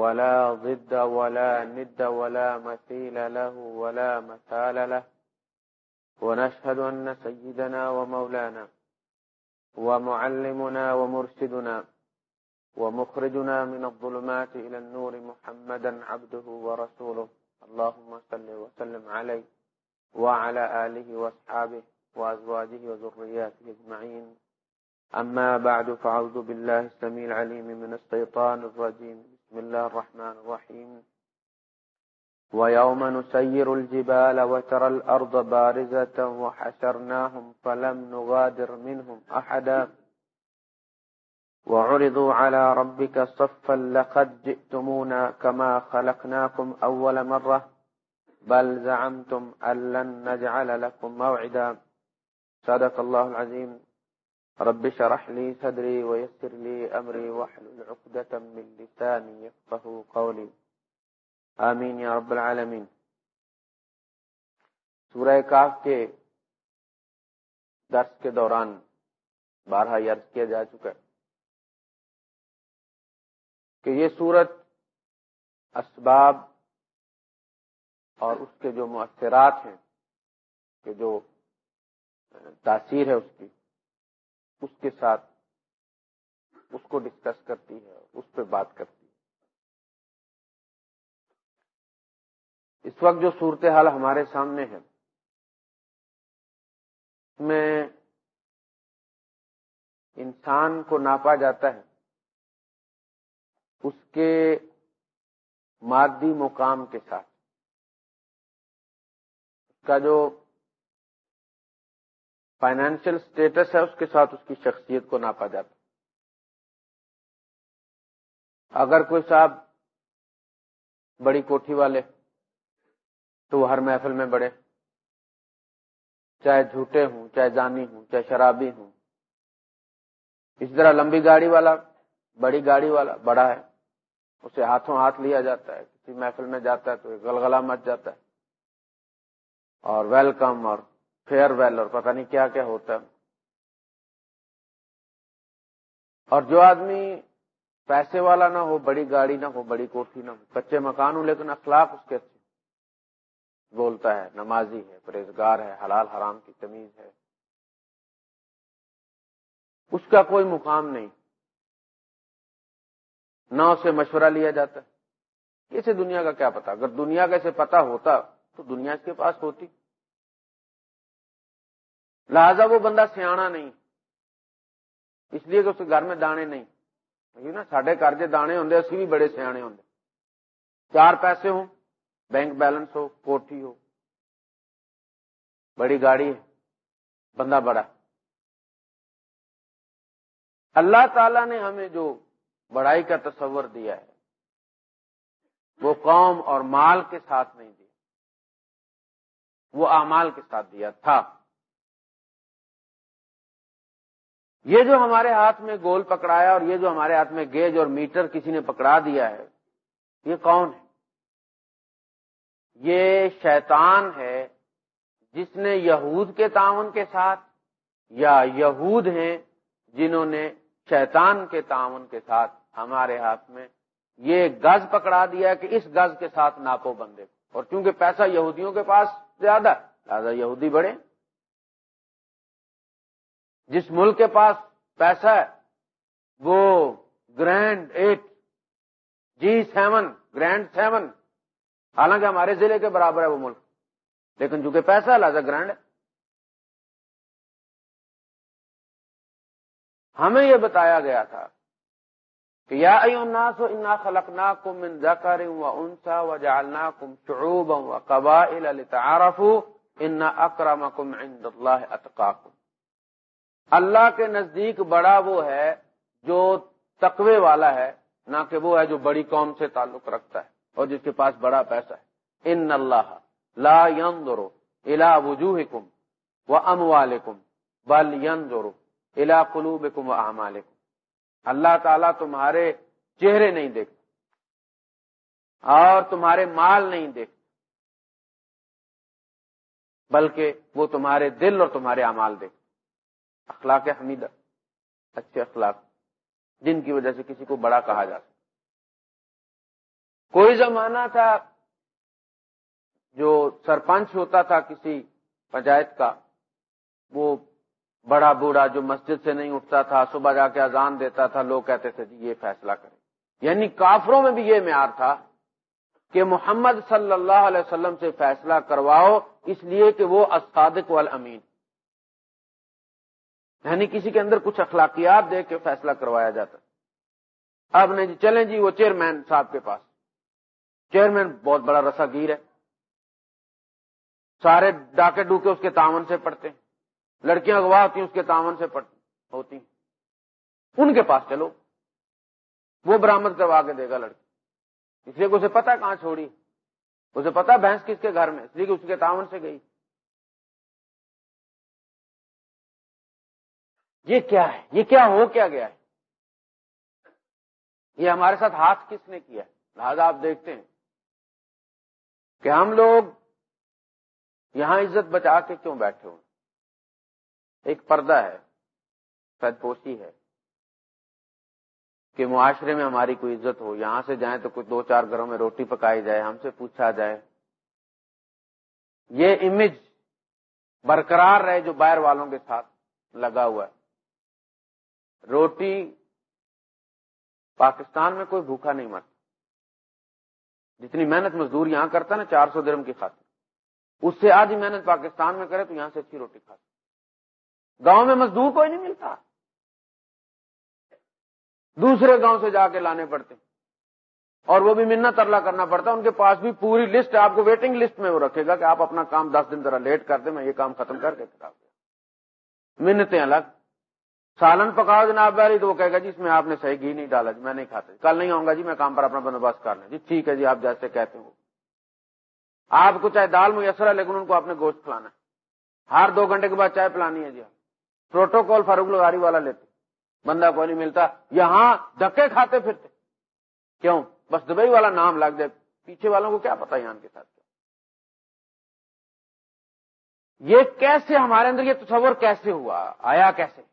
ولا ضد ولا ند ولا مثيل له ولا مثال له. ونشهد أن سيدنا ومولانا ومعلمنا ومرشدنا ومخرجنا من الظلمات إلى النور محمدا عبده ورسوله. اللهم صل وسلم عليه وعلى آله واصحابه وأزواجه وذرياته اجمعين أما بعد فعوذ بالله السميع العليم من الشيطان الرجيم. بسم الله الرحمن الرحيم. ويوم نسير الجبال وترى الأرض بارزة وحشرناهم فلم نغادر منهم أحدا. وعرضوا على ربك صفا لقد جئتمونا كما خلقناكم أول مرة. بل زعمتم أن لن نجعل لكم موعدا. صدق الله العظيم. رب شرح لي صدري ويسر لي أمري وحل عقدة من لساني يفقه قولي. آمین یا رب العالمین سورہ کاف کے درس کے دوران بارہ یرز کیا جا چکا ہے کہ یہ سورت اسباب اور اس کے جو مؤثرات ہیں، کہ جو تاثیر ہے اس کی اس کے ساتھ اس کو ڈسکس کرتی ہے، اس پہ بات کرتی ہے۔ اس وقت جو صورتحال ہمارے سامنے ہے میں انسان کو ناپا جاتا ہے۔ اس کے مادی مقام کے ساتھ، اس کا جو فائنینشیل اسٹیٹس ہے، اس کے ساتھ اس کی شخصیت کو ناپا جاتا اگر کوئی صاحب بڑی کوٹھی والے تو وہ ہر محفل میں بڑے۔ چاہے جھوٹے ہوں، چاہے جانی ہوں، چاہے شرابی ہوں۔ اسی طرح لمبی گاڑی والا، بڑی گاڑی والا بڑا ہے، اسے ہاتھوں ہاتھ لیا جاتا ہے۔ کسی محفل میں جاتا ہے تو گلگلا مچ جاتا ہے۔ اور ویلکم اور فیئر ویل اور پتہ نہیں کیا کیا ہوتا۔ اور جو آدمی پیسے والا نہ ہو، بڑی گاڑی نہ ہو، بڑی کوٹھی نہ ہو، کچے مکان ہو لیکن اخلاق اس کے اچھے بولتا ہے، نمازی ہے، پرہیزگار ہے، حلال حرام کی تمیز ہے۔ اس کا کوئی مقام نہیں۔ نہ اسے مشورہ لیا جاتا۔ اسے دنیا کا کیا پتا اگر دنیا کا اسے پتا ہوتا تو دنیا اس کے پاس ہوتی۔ لہذا وہ بندہ سیاح نہیں۔ اس لیے کہ اس کے گھر میں دانے نہیں۔ نا سڈے گھر کے دانے ہوں اسی بھی بڑے سیانے ہوں چار پیسے ہوں، بینک بیلنس ہو، کوٹھی ہو۔ بڑی گاڑی ہے، بندہ بڑا۔ اللہ تعالی نے ہمیں جو بڑائی کا تصور دیا ہے، وہ قوم اور مال کے ساتھ نہیں دیا۔ وہ اعمال کے ساتھ دیا تھا۔ یہ جو ہمارے ہاتھ میں گول پکڑایا اور یہ جو ہمارے ہاتھ میں گیج اور میٹر کسی نے پکڑا دیا ہے، یہ کون ہے؟ یہ شیطان ہے جس نے یہود کے تعاون کے ساتھ یا یہود ہیں جنہوں نے شیطان کے تعاون کے ساتھ ہمارے ہاتھ میں یہ گز پکڑا دیا کہ اس گز کے ساتھ ناپو بندے اور چونکہ پیسہ یہودیوں کے پاس زیادہ لہٰذا یہودی بڑے جس ملک کے پاس پیسہ ہے، وہ grand eight G seven, grand seven, حالانکہ ہمارے ضلع کے برابر ہے وہ ملک۔ لیکن چونکہ پیسہ لہٰذا گرینڈ ہے۔ ہمیں یہ بتایا گیا تھا کہ یا الناس، انا خلقنا کم من ذکر و انسا و جعلنا کم و قبائل لتعارفوا ان اکرمکم عند اللہ اتقاکم۔ اللہ کے نزدیک بڑا وہ ہے جو تقوی والا ہے، نہ کہ وہ ہے جو بڑی قوم سے تعلق رکھتا ہے اور جس کے پاس بڑا پیسہ ہے۔ ان اللہ لا ينظر الى وجوهكم واموالكم بل ينظر الى قلوبكم واعمالكم اللہ تعالیٰ تمہارے چہرے نہیں دیکھتا اور تمہارے مال نہیں دیکھتا، بلکہ وہ تمہارے دل اور تمہارے اعمال دیکھتا۔ اخلاق حمیدہ اچھے اخلاق، جن کی وجہ سے کسی کو بڑا کہا جاتا کوئی زمانہ تھا جو سرپنچ ہوتا تھا کسی پنچایت کا، وہ بڑا بوڑھا جو مسجد سے نہیں اٹھتا تھا، صبح جا کے اذان دیتا تھا، لوگ کہتے تھے جی یہ فیصلہ کریں۔ یعنی کافروں میں بھی یہ معیار تھا کہ محمد صلی اللہ علیہ وسلم سے فیصلہ کرواؤ، اس لیے کہ وہ اسادق والامین۔ یعنی کسی کے اندر کچھ اخلاقیات دے کے فیصلہ کروایا جاتا۔ اب نہیں جی چلیں جی وہ چیئرمین صاحب کے پاس۔ چیئرمین بہت بڑا رسا گیر ہے۔ سارے ڈاکے ڈوکے اس کے تعاون سے پڑھتے ہیں۔ لڑکیاں اغوا ہوتی ہیں، اس کے تعاون سے پڑھتی ہوتی ہیں۔ ان کے پاس چلو۔ وہ برامد کروا کے دے گا لڑکی۔ اس لیے کہ اسے پتا کہاں چھوڑی۔ اسے پتا بھینس کس کے گھر میں، اس لیے کہ اس کے تعاون سے گئی۔ یہ کیا ہے؟ یہ کیا ہو کیا گیا ہے؟ یہ ہمارے ساتھ ہاتھ کس نے کیا لہذا آپ دیکھتے ہیں کہ ہم لوگ یہاں عزت بچا کے کیوں بیٹھے ہو ایک پردہ ہے سد پوشی ہے، کہ معاشرے میں ہماری کوئی عزت ہو، یہاں سے جائیں تو کچھ دو چار گھروں میں روٹی پکائی جائے، ہم سے پوچھا جائے۔ یہ امیج برقرار رہے جو باہر والوں کے ساتھ لگا ہوا ہے۔ روٹی پاکستان میں کوئی بھوکا نہیں مرتا۔ جتنی محنت مزدور یہاں کرتا نا، چار سو درم کی خاطر۔ اس سے آدھی محنت پاکستان میں کرے تو یہاں سے اچھی روٹی کھاتا گاؤں میں مزدور کوئی نہیں ملتا۔ دوسرے گاؤں سے جا کے لانے پڑتے۔ اور وہ بھی منت ترلا کرنا پڑتا۔ ان کے پاس بھی پوری لسٹ، آپ کو ویٹنگ لسٹ میں وہ رکھے گا کہ آپ اپنا کام دس دن ذرا لیٹ کر دیں، میں یہ کام ختم کر کے کرا منتیں الگ۔ سالن پکاؤ جناب والی تو وہ کہے گا جی اس میں آپ نے صحیح گھی نہیں ڈالا جی میں نہیں کھاتا کل نہیں آؤں گا جی میں کام پر اپنا بندوبست کر لیں۔ جی ٹھیک ہے جی آپ جیسے کہتے ہیں آپ کو چاہے دال میسر ہے، لیکن ان کو اپنے گوشت کھلانا ہے۔ ہر دو گھنٹے کے بعد چائے پلانی ہے جی۔ پروٹوکول فاروق لگاری والا لیتے۔ بندہ کو نہیں ملتا۔ یہاں دکے کھاتے پھرتے۔ کیوں؟ بس دبئی والا نام لگ جائے۔ پیچھے والوں کو کیا پتا یہاں کے ساتھ یہ کیسے ہمارے اندر یہ تصور کیسے ہوا؟ آیا کیسے؟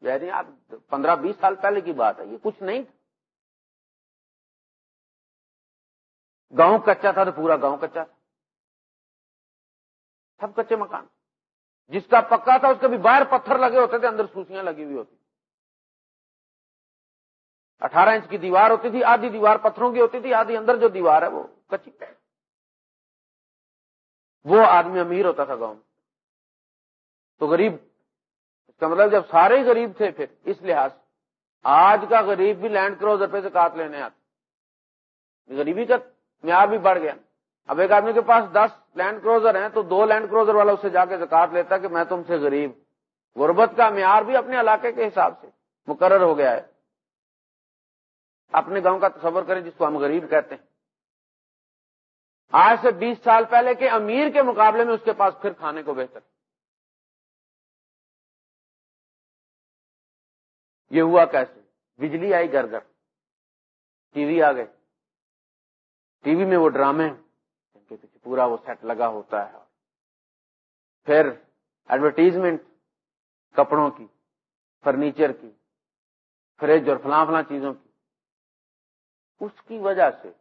یعنی آپ پندرہ بیس سال پہلے کی بات ہے، یہ کچھ نہیں تھا۔ گاؤں کچا تھا تو پورا گاؤں کچا تھا۔ سب کچے مکان۔ جس کا پکا تھا، اس کے بھی باہر پتھر لگے ہوتے تھے، اندر سوسیاں لگی ہوئی ہوتی اٹھارہ انچ کی دیوار ہوتی تھی، آدھی دیوار پتھروں کی ہوتی تھی، آدھی اندر جو دیوار ہے وہ کچی۔ وہ آدمی امیر ہوتا تھا گاؤں تو غریب اس کا مطلب جب سارے غریب تھے پھر اس لحاظ آج کا غریب بھی لینڈ کروزر پہ سے لینے آتے غریبی کا معیار بھی بڑھ گیا۔ اب ایک آدمی کے پاس دس لینڈ کروزر ہیں تو دو لینڈ کروزر والا اسے جا کے زکات لیتا کہ میں تم سے غریب غربت کا معیار بھی اپنے علاقے کے حساب سے مقرر ہو گیا ہے۔ اپنے گاؤں کا تصور کریں جس کو ہم غریب کہتے ہیں۔ آج سے بیس سال پہلے کے امیر کے مقابلے میں اس کے پاس پھر کھانے کو بہتر۔ یہ ہوا کیسے؟ بجلی آئی گھر گھر۔ ٹی وی آ گئے۔ ٹی وی میں وہ ڈرامے کے پیچھے پورا وہ سیٹ لگا ہوتا ہے۔ پھر ایڈورٹیزمنٹ کپڑوں کی فرنیچر کی فریج اور فلاں فلاں چیزوں کی۔ اس کی وجہ سے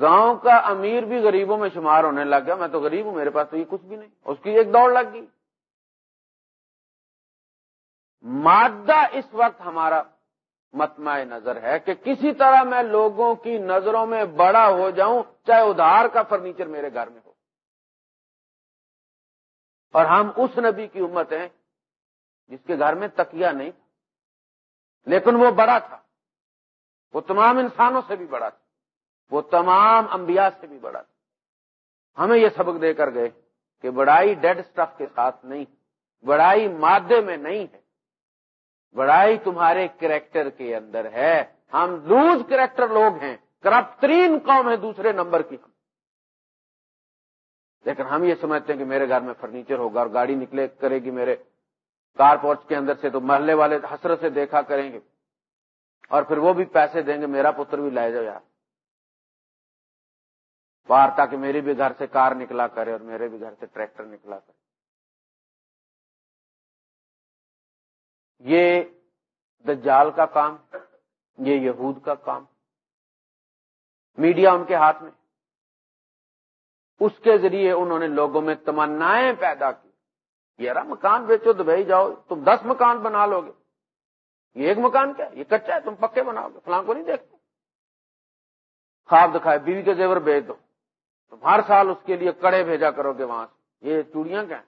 گاؤں کا امیر بھی غریبوں میں شمار ہونے لگ گیا۔ میں تو غریب ہوں، میرے پاس تو یہ کچھ بھی نہیں۔ اس کی ایک دوڑ لگ گئی۔ مادہ اس وقت ہمارا متمع نظر ہے کہ کسی طرح میں لوگوں کی نظروں میں بڑا ہو جاؤں، چاہے ادھار کا فرنیچر میرے گھر میں ہو۔ اور ہم اس نبی کی امت ہیں جس کے گھر میں تکیا نہیں لیکن وہ بڑا تھا۔ وہ تمام انسانوں سے بھی بڑا تھا۔ وہ تمام انبیاء سے بھی بڑا تھا۔ ہمیں یہ سبق دے کر گئے کہ بڑائی ڈیڈ سٹف کے ساتھ نہیں، بڑائی مادے میں نہیں ہے۔ بڑائی تمہارے کریکٹر کے اندر ہے۔ ہم لوز کریکٹر لوگ ہیں۔ کرپٹ ترین قوم ہے دوسرے نمبر کی۔ لیکن ہم یہ سمجھتے ہیں کہ میرے گھر میں فرنیچر ہوگا اور گاڑی نکلے کرے گی میرے کار پورچ کے اندر سے تو محلے والے حسرت سے دیکھا کریں گے۔ اور پھر وہ بھی پیسے دیں گے، میرا پتر بھی لائے جاؤ یار۔ باہر تاکہ میری بھی گھر سے کار نکلا کرے اور میرے بھی گھر سے ٹریکٹر نکلا کرے۔ یہ دجال کا کام، یہ یہود کا کام۔ میڈیا ان کے ہاتھ میں۔ اس کے ذریعے انہوں نے لوگوں میں تمنائیں پیدا کی۔ یار مکان بیچو تو بھائی جاؤ، تم دس مکان بنا لو گے۔ یہ ایک مکان کیا؟ یہ کچا ہے، تم پکے بناؤ گے۔ فلاں کو نہیں دیکھتے۔ خواب دکھائے، بیوی کے زیور بیچ دو۔ تم ہر سال اس کے لیے کڑے بھیجا کرو گے وہاں سے۔ یہ چوڑیاں کیا ہیں؟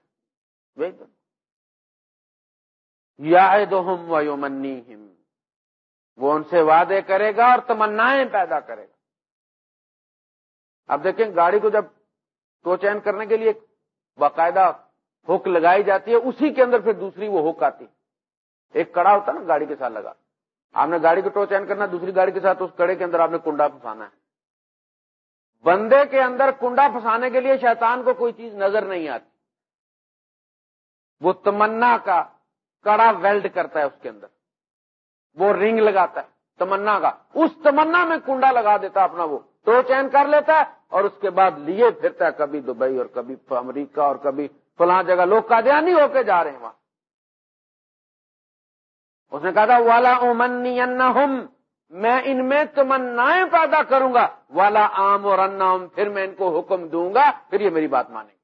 بھیج دو۔ یا یومنی وہ ان سے وعدے کرے گا اور تمنائیں پیدا کرے گا۔ اب دیکھیں گاڑی کو جب تو چین کرنے کے لیے باقاعدہ ہوک لگائی جاتی ہے، اسی کے اندر پھر دوسری وہ ہوک آتی ایک کڑا ہوتا ہے نا، گاڑی کے ساتھ لگا۔ آپ نے گاڑی کو ٹو چین کرنا، دوسری گاڑی کے ساتھ اس کڑے کے اندر آپ نے کنڈا پھنسانا ہے۔ بندے کے اندر کنڈا پھنسانے کے لیے شیطان کو کوئی چیز نظر نہیں آتی۔ وہ تمنا کا کڑا ویلڈ کرتا ہے اس کے اندر۔ وہ رنگ لگاتا ہے، تمنا کا۔ اس تمنا میں کنڈا لگا دیتا اپنا وہ۔ تو چین کر لیتا ہے اور اس کے بعد لیے پھرتا ہے، کبھی دبئی اور کبھی امریکہ اور کبھی فلاں جگہ۔ لوگ قادیانی ہو کے جا رہے ہیں وہاں۔ اس نے کہا تھا والا امنی میں ان میں تمنائیں پیدا کروں گا۔ والا آم اور انم پھر میں ان کو حکم دوں گا۔ پھر یہ میری بات مانیں گے۔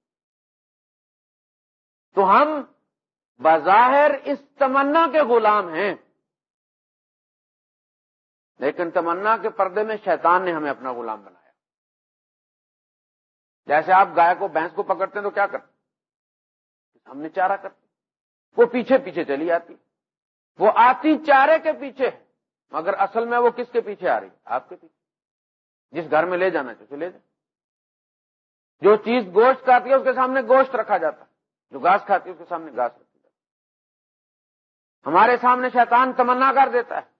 تو ہم بظاہر اس تمنا کے غلام ہیں۔ لیکن تمنا کے پردے میں شیطان نے ہمیں اپنا غلام بنایا۔ جیسے آپ گائے کو بھینس کو پکڑتے ہیں تو کیا کرتے ہم نے چارہ کرتے وہ پیچھے پیچھے چلی آتی۔ وہ آتی چارے کے پیچھے۔ مگر اصل میں وہ کس کے پیچھے آ رہی؟ آپ کے پیچھے۔ جس گھر میں لے جانا چاہیے لے جائیں جو چیز گوشت کھاتی ہے، اس کے سامنے گوشت رکھا جاتا۔ جو گھاس کھاتی ہے، اس کے سامنے گھاس رکھی جاتی ہمارے سامنے شیطان تمنا کر دیتا ہے۔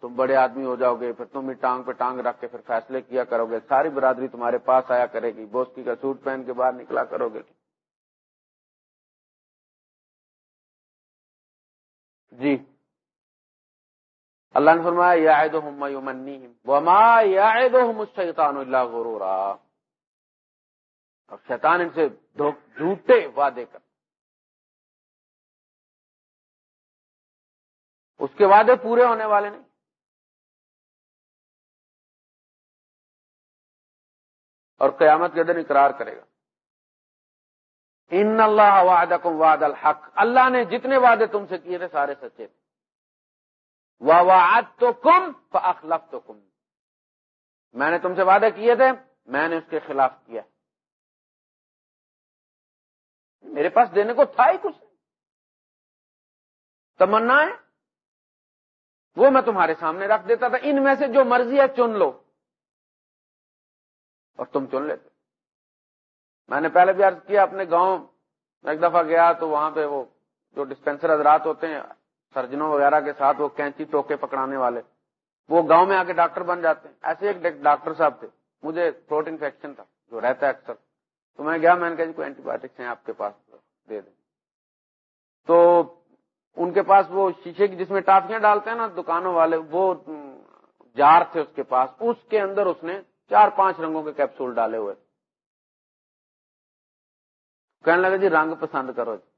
تم بڑے آدمی ہو جاؤ گے، پھر تم بھی ٹانگ پہ ٹانگ رکھ کے پھر فیصلے کیا کرو گے۔ ساری برادری تمہارے پاس آیا کرے گی بوسکی کا سوٹ پہن کے باہر نکلا کرو گے۔ جی۔ اللہ نے فرمایا یاد وما یاد شیطان اللہ غرورا۔ اور شیطان ان سے جھوٹے وعدے کر۔ اس کے وعدے پورے ہونے والے نہیں۔ اور قیامت کے دن اقرار کرے گا۔ ان اللہ وعدہ واد الحق۔ اللہ نے جتنے وعدے تم سے کیے تھے سارے سچے تھے۔ واد تو کم اخلف تو کم میں نے تم سے وعدے کیے تھے، میں نے اس کے خلاف کیا۔ میرے پاس دینے کو تھا ہی کچھ تمنا ہے۔ وہ میں تمہارے سامنے رکھ دیتا تھا۔ ان میں سے جو مرضی ہے چن لو۔ اور تم چن لیتے۔ میں نے پہلے بھی عرض کیا، اپنے گاؤں میں ایک دفعہ گیا تو وہاں پہ وہ جو ڈسپینسر حضرات ہوتے ہیں، سرجنوں وغیرہ کے ساتھ وہ کینچی ٹوکے پکڑانے والے، وہ گاؤں میں آ کے ڈاکٹر بن جاتے ہیں۔ ایسے ایک ڈاکٹر صاحب تھے۔ مجھے تھروٹ انفیکشن تھا، جو رہتا ہے اکثر۔ تو میں گیا، میں نے کہا جی کوئی اینٹی بایوٹکس ہیں آپ کے پاس؟ دے دیں۔ تو ان کے پاس وہ شیشے کی جس میں ٹافیاں ڈالتے ہیں نا، دکانوں والے، وہ جار تھے اس کے پاس۔ اس کے اندر اس نے چار پانچ رنگوں کے کیپسول ڈالے ہوئے۔ کہنے لگا جی رنگ پسند کرو جی۔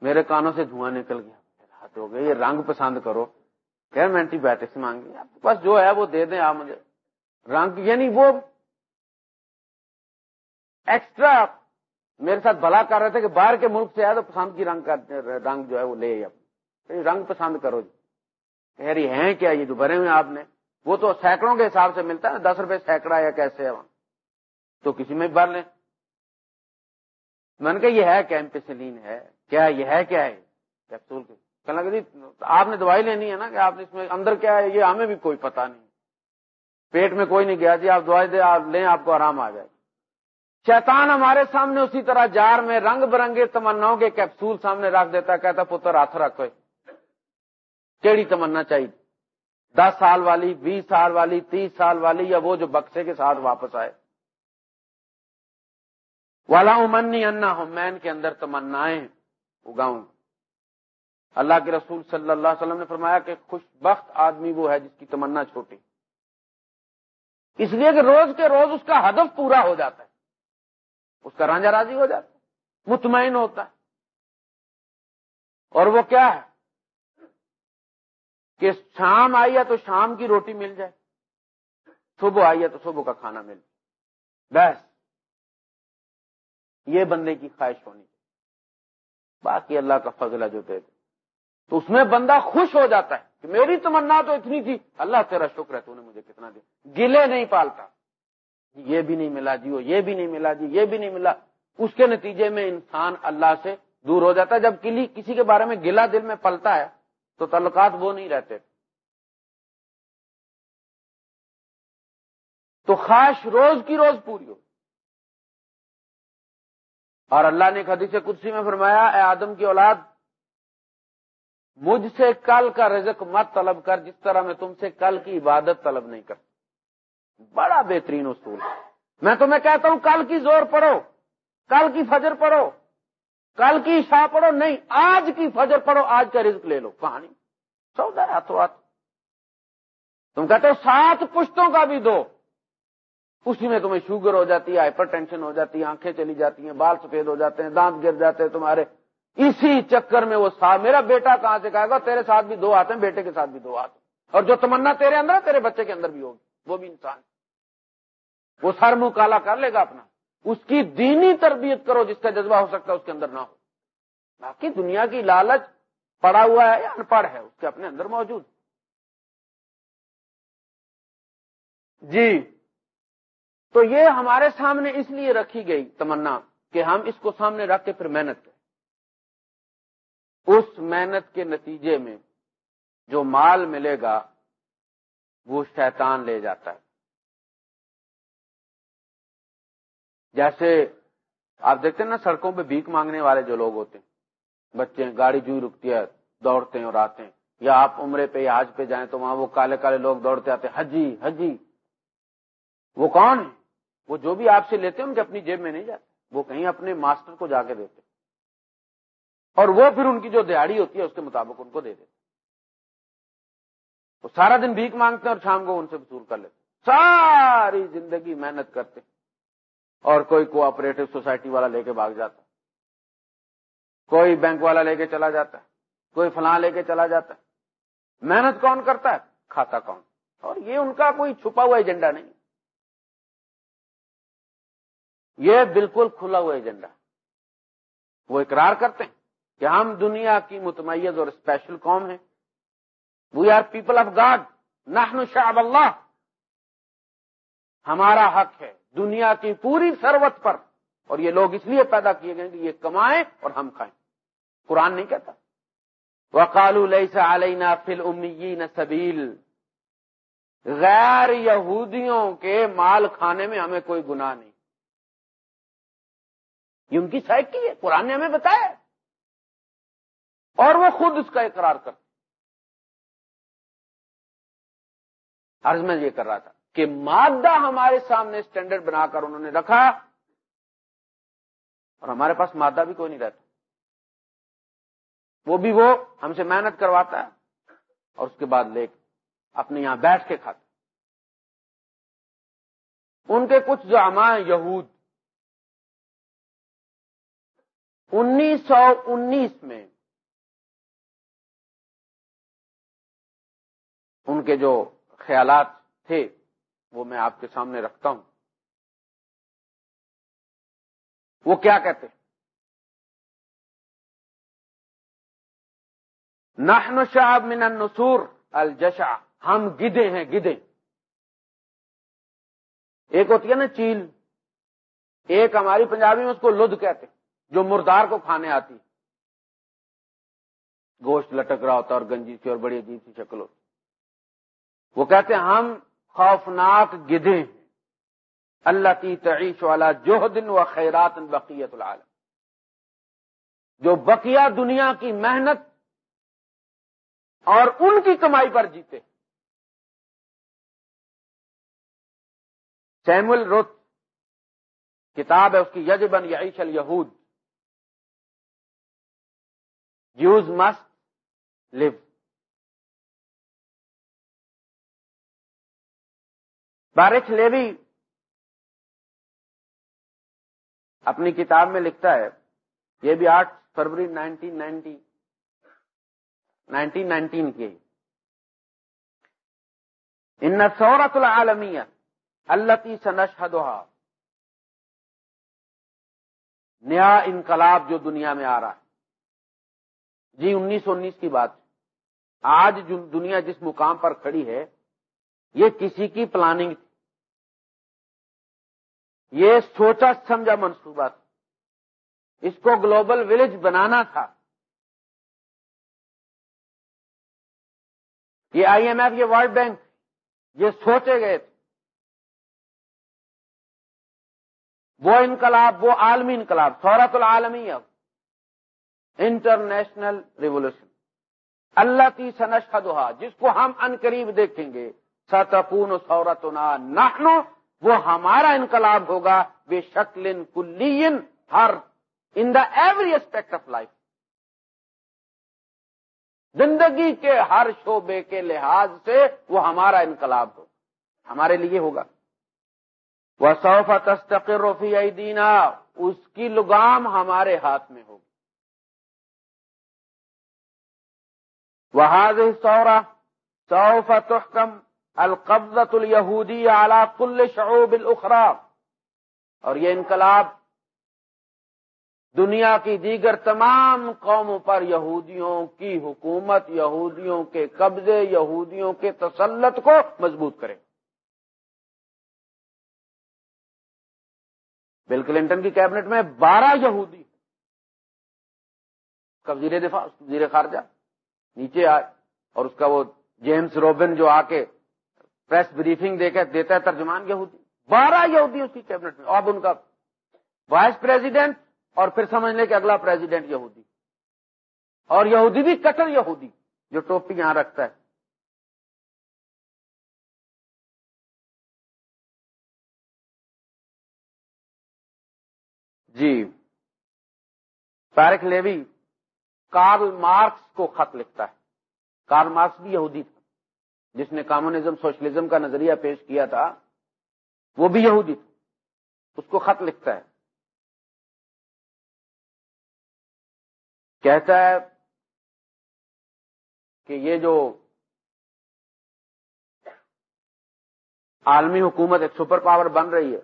میرے کانوں سے دھواں نکل گیا۔ ہاتھ ہو گیا، یہ رنگ پسند کرو۔ کہ میں اینٹی بایوٹکس مانگی۔ آپ کے پاس جو ہے وہ دے دیں آپ مجھے۔ رنگ یعنی وہ ایکسٹرا میرے ساتھ بھلا کر رہے تھے کہ باہر کے ملک سے آئے تو پسند کی رنگ کا رنگ جو ہے وہ لے رنگ پسند کرو جی۔ کہہ رہی ہیں کیا یہ جو بھرے ہوئے آپ نے؟ وہ تو سینکڑوں کے حساب سے ملتا ہے نا، دس روپے سینکڑا یا کیسے ہے وہاں؟ تو کسی میں بھر لیں۔ میں نے کہا یہ ہے کیمپسلین ہے؟ کیا یہ ہے کیا ہے؟ کیپسول کی کہ جی آپ نے دوائی لینی ہے نا کہ آپ نے اس میں اندر کیا ہے؟ یہ ہمیں بھی کوئی پتا نہیں۔ پیٹ میں کوئی نہیں گیا جی آپ دوائی دے، آپ لیں، آپ کو آرام آ جائے۔ شیطان ہمارے سامنے اسی طرح جار میں رنگ برنگے تمناؤں کے کیپسول سامنے رکھ دیتا کہتا پتر ہاتھ رکھو کیڑی تمنا چاہیے؟ دس سال والی، بیس سال والی، تیس سال والی یا وہ جو بکسے کے ساتھ واپس آئے۔ والا امنی انا ہومین کے اندر تمنا اگاؤں۔ اللہ کے رسول صلی اللہ علیہ وسلم نے فرمایا کہ خوش بخت آدمی وہ ہے جس کی تمنا چھوٹی۔ اس لیے کہ روز کے روز اس کا ہدف پورا ہو جاتا ہے۔ اس کا رانجا راضی ہو جاتا مطمئن ہوتا ہے۔ اور وہ کیا ہے؟ کہ شام آئی ہے تو شام کی روٹی مل جائے۔ صبح آئی ہے تو صبح کا کھانا مل جائے۔ بس۔ یہ بندے کی خواہش ہونی باقی اللہ کا فضلہ جو دے دے۔ تو اس میں بندہ خوش ہو جاتا ہے کہ میری تمنا تو اتنی تھی۔ اللہ تیرا شکر ہے، تو نے مجھے کتنا دیا۔ گلے نہیں پالتا۔ یہ بھی نہیں ملا جی وہ یہ بھی نہیں ملا جی یہ بھی نہیں ملا۔ اس کے نتیجے میں انسان اللہ سے دور ہو جاتا ہے۔ جب کلی، کسی کے بارے میں گلا دل میں پلتا ہے، تو تعلقات وہ نہیں رہتے۔ تو خواہش روز کی روز پوری ہو۔ اور اللہ نے حدیث کدسی میں فرمایا، اے آدم کی اولاد، مجھ سے کل کا رزق مت طلب کر، جس طرح میں تم سے کل کی عبادت طلب نہیں کر بڑا بہترین اصول میں تمہیں کہتا ہوں، کل کی زور پڑھو، کل کی فجر پڑھو، کل کی شاہ پڑھو، نہیں، آج کی فجر پڑھو، آج کا رزق لے لو، کہانی۔ سودا ہاتھوں ہاتھ۔ تم کہتے ہو، سات پشتوں کا بھی دو۔ اسی میں تمہیں شوگر ہو جاتی ہے، ہائپر ٹینشن ہو جاتی ہے، آنکھیں چلی جاتی ہیں، بال سفید ہو جاتے ہیں، دانت گر جاتے ہیں تمہارے۔ اسی چکر میں وہ ساتھ میرا بیٹا کہاں سے کہے گا؟ تیرے ساتھ بھی دو آتے ہیں، بیٹے کے ساتھ بھی دو آتے ہیں۔ اور جو تمنا تیرے اندر ہے، تیرے بچے کے اندر بھی ہوگی۔ وہ بھی انسان وہ سر منہ کالا کر لے گا اپنا۔ اس کی دینی تربیت کرو جس کا جذبہ ہو سکتا ہے اس کے اندر نہ ہو۔ باقی دنیا کی لالچ پڑا ہوا ہے یا ان پڑھ ہے، اس کے اپنے اندر موجود۔ جی۔ تو یہ ہمارے سامنے اس لیے رکھی گئی تمنا کہ ہم اس کو سامنے رکھ کے پھر محنت کریں۔ اس محنت کے نتیجے میں جو مال ملے گا، وہ شیطان لے جاتا ہے۔ جیسے آپ دیکھتے ہیں نا سڑکوں پہ بھیک مانگنے والے جو لوگ ہوتے ہیں، بچے گاڑی جو رکتی ہے، دوڑتے ہیں اور آتے ہیں۔ یا آپ عمرے پہ یا آج پہ جائیں تو وہاں وہ کالے کالے لوگ دوڑتے آتے ہیں، حجی حجی۔ وہ کون ہے وہ جو بھی آپ سے لیتے ہیں، ان کے اپنی جیب میں نہیں جاتے۔ وہ کہیں اپنے ماسٹر کو جا کے دیتے اور وہ پھر ان کی جو دیہڑی ہوتی ہے، اس کے مطابق ان کو دے دیتے وہ سارا دن بھیک مانگتے ہیں اور شام کو ان سے وصول کر لیتے ساری زندگی محنت کرتے اور کوئی کوآپریٹو سوسائٹی والا لے کے بھاگ جاتا کوئی بینک والا لے کے چلا جاتا ہے۔ کوئی فلاں لے کے چلا جاتا ہے۔ محنت کون کرتا ہے؟ کھاتا کون؟ اور یہ ان کا کوئی چھپا ہوا ایجنڈا نہیں۔ یہ بالکل کھلا ہوا ایجنڈا وہ اقرار کرتے ہیں کہ ہم دنیا کی متمیز اور اسپیشل قوم ہیں۔ We are people of God نحن شعب اللہ۔ ہمارا حق ہے۔ دنیا کی پوری سروت پر اور یہ لوگ اس لیے پیدا کیے گئے کہ یہ کمائیں اور ہم کھائیں۔ قرآن نہیں کہتا۔ وقال علینا فل امین سبیل غیر یہودیوں کے مال کھانے میں ہمیں کوئی گناہ نہیں۔ یہ ان کی سائک کی ہے۔ قرآن نے ہمیں بتایا اور وہ خود اس کا اقرار کرتے عرض میں یہ کر رہا تھا۔ کہ مادہ ہمارے سامنے اسٹینڈرڈ بنا کر انہوں نے رکھا اور ہمارے پاس مادہ بھی کوئی نہیں رہتا۔ وہ بھی وہ ہم سے محنت کرواتا ہے اور اس کے بعد لے اپنے یہاں بیٹھ کے کھاتا ان کے کچھ جو یہود، انیس سو انیس میں ان کے جو خیالات تھے وہ میں آپ کے سامنے رکھتا ہوں۔ وہ کیا کہتے نحن شعب من النسور الجشا ہم گدے ہیں، گدے۔ ایک ہوتی ہے نا چیل۔ ایک ہماری پنجابی میں اس کو لد کہتے جو مردار کو کھانے آتی گوشت لٹک رہا ہوتا اور گنجی سی اور بڑی عجیب سی شکل ہوتی وہ کہتے ہیں، ہم خوفناک گدے اللہ کی تعیش والا جو دن و خیرات بقیت العالم۔ جو بقیہ دنیا کی محنت اور ان کی کمائی پر جیتے۔ سیمول روت کتاب ہے اس کی یجبن یعیش الہود یوز مسٹ لیو بارش لیوی اپنی کتاب میں لکھتا ہے، یہ بھی آٹھ فروری نائنٹین نائنٹی، نائنٹین نائنٹین کی۔ ان سورت العالمیہ اللہ تی سنشہدہا۔ نیا انقلاب جو دنیا میں آ رہا ہے۔ جی انیس سو انیس کی بات۔ آج جو دنیا جس مقام پر کھڑی ہے یہ کسی کی پلاننگ تھی۔ یہ سوچا سمجھا منصوبہ تھا۔ اس کو گلوبل ولیج بنانا تھا۔ یہ آئی ایم ایف یہ ورلڈ بینک یہ سوچے گئے تھے۔ وہ انقلاب، وہ عالمی انقلاب سورت العالمی اب انٹرنیشنل ریولیوشن اللہ کی سنش جس کو ہم ان قریب دیکھیں گے۔ ستپون سورت نحنو، وہ ہمارا انقلاب ہوگا بے شکل clean Hare in the every aspect of life زندگی کے ہر شعبے کے لحاظ سے وہ ہمارا انقلاب ہو ہمارے لیے ہوگا. وہ سوفا تستقر رفیع دینا اس کی لگام ہمارے ہاتھ میں ہوگی. وہ سورا سوفا تحکم القبضت الہودی اعلی کل شعوب الاخرى اور یہ انقلاب دنیا کی دیگر تمام قوموں پر یہودیوں کی حکومت، یہودیوں کے قبضے، یہودیوں کے تسلط کو مضبوط کرے۔ بل کلنٹن کی کیبنٹ میں بارہ یہودی وزیر دفاع وزیر خارجہ، نیچے آئے اور اس کا وہ جیمس روبن جو آ کے پریس بریفنگ دے کے دیتا ہے، ترجمان یہودی۔ بارہ یہودی اس کی کیبنٹ میں۔ اب ان کا وائس پریزیڈنٹ اور پھر سمجھ لیں کہ اگلا پریزیڈنٹ یہودی۔ اور یہودی بھی کٹر یہودی، جو ٹوپی یہاں رکھتا ہے۔ جی تارک لیوی کارل مارکس کو خط لکھتا ہے۔ کارل مارکس بھی یہودی تھا۔ جس نے کامونزم، سوشلزم کا نظریہ پیش کیا تھا، وہ بھی یہودی تھا۔ اس کو خط لکھتا ہے۔ کہتا ہے کہ یہ جو عالمی حکومت ایک سپر پاور بن رہی ہے،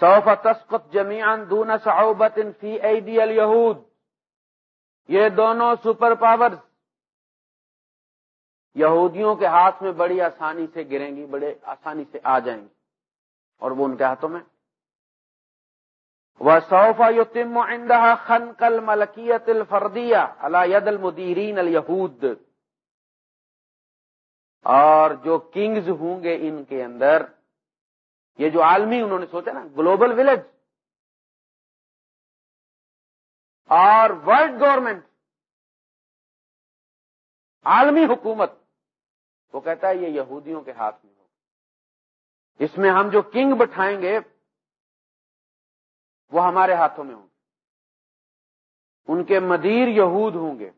سوف تسقط جمیان دون صعوبت فی ایدی الیہود۔ یہ دونوں سپر پاور یہودیوں کے ہاتھ میں بڑی آسانی سے گریں گی، بڑے آسانی سے آ جائیں گی۔ اور وہ ان کے ہاتھوں میں۔ وہ صوفا یو تم خن کل ملکیت الفردیا اللہ المدیرین الہود اور جو کنگز ہوں گے ان کے اندر، یہ جو عالمی، انہوں نے سوچا نا، گلوبل ولیج۔ اور ورلڈ گورنمنٹ، عالمی حکومت، وہ کہتا ہے یہ یہودیوں کے ہاتھ میں ہو اس میں ہم جو کنگ بٹھائیں گے، وہ ہمارے ہاتھوں میں ہوں گے۔ ان کے مدیر یہود ہوں گے۔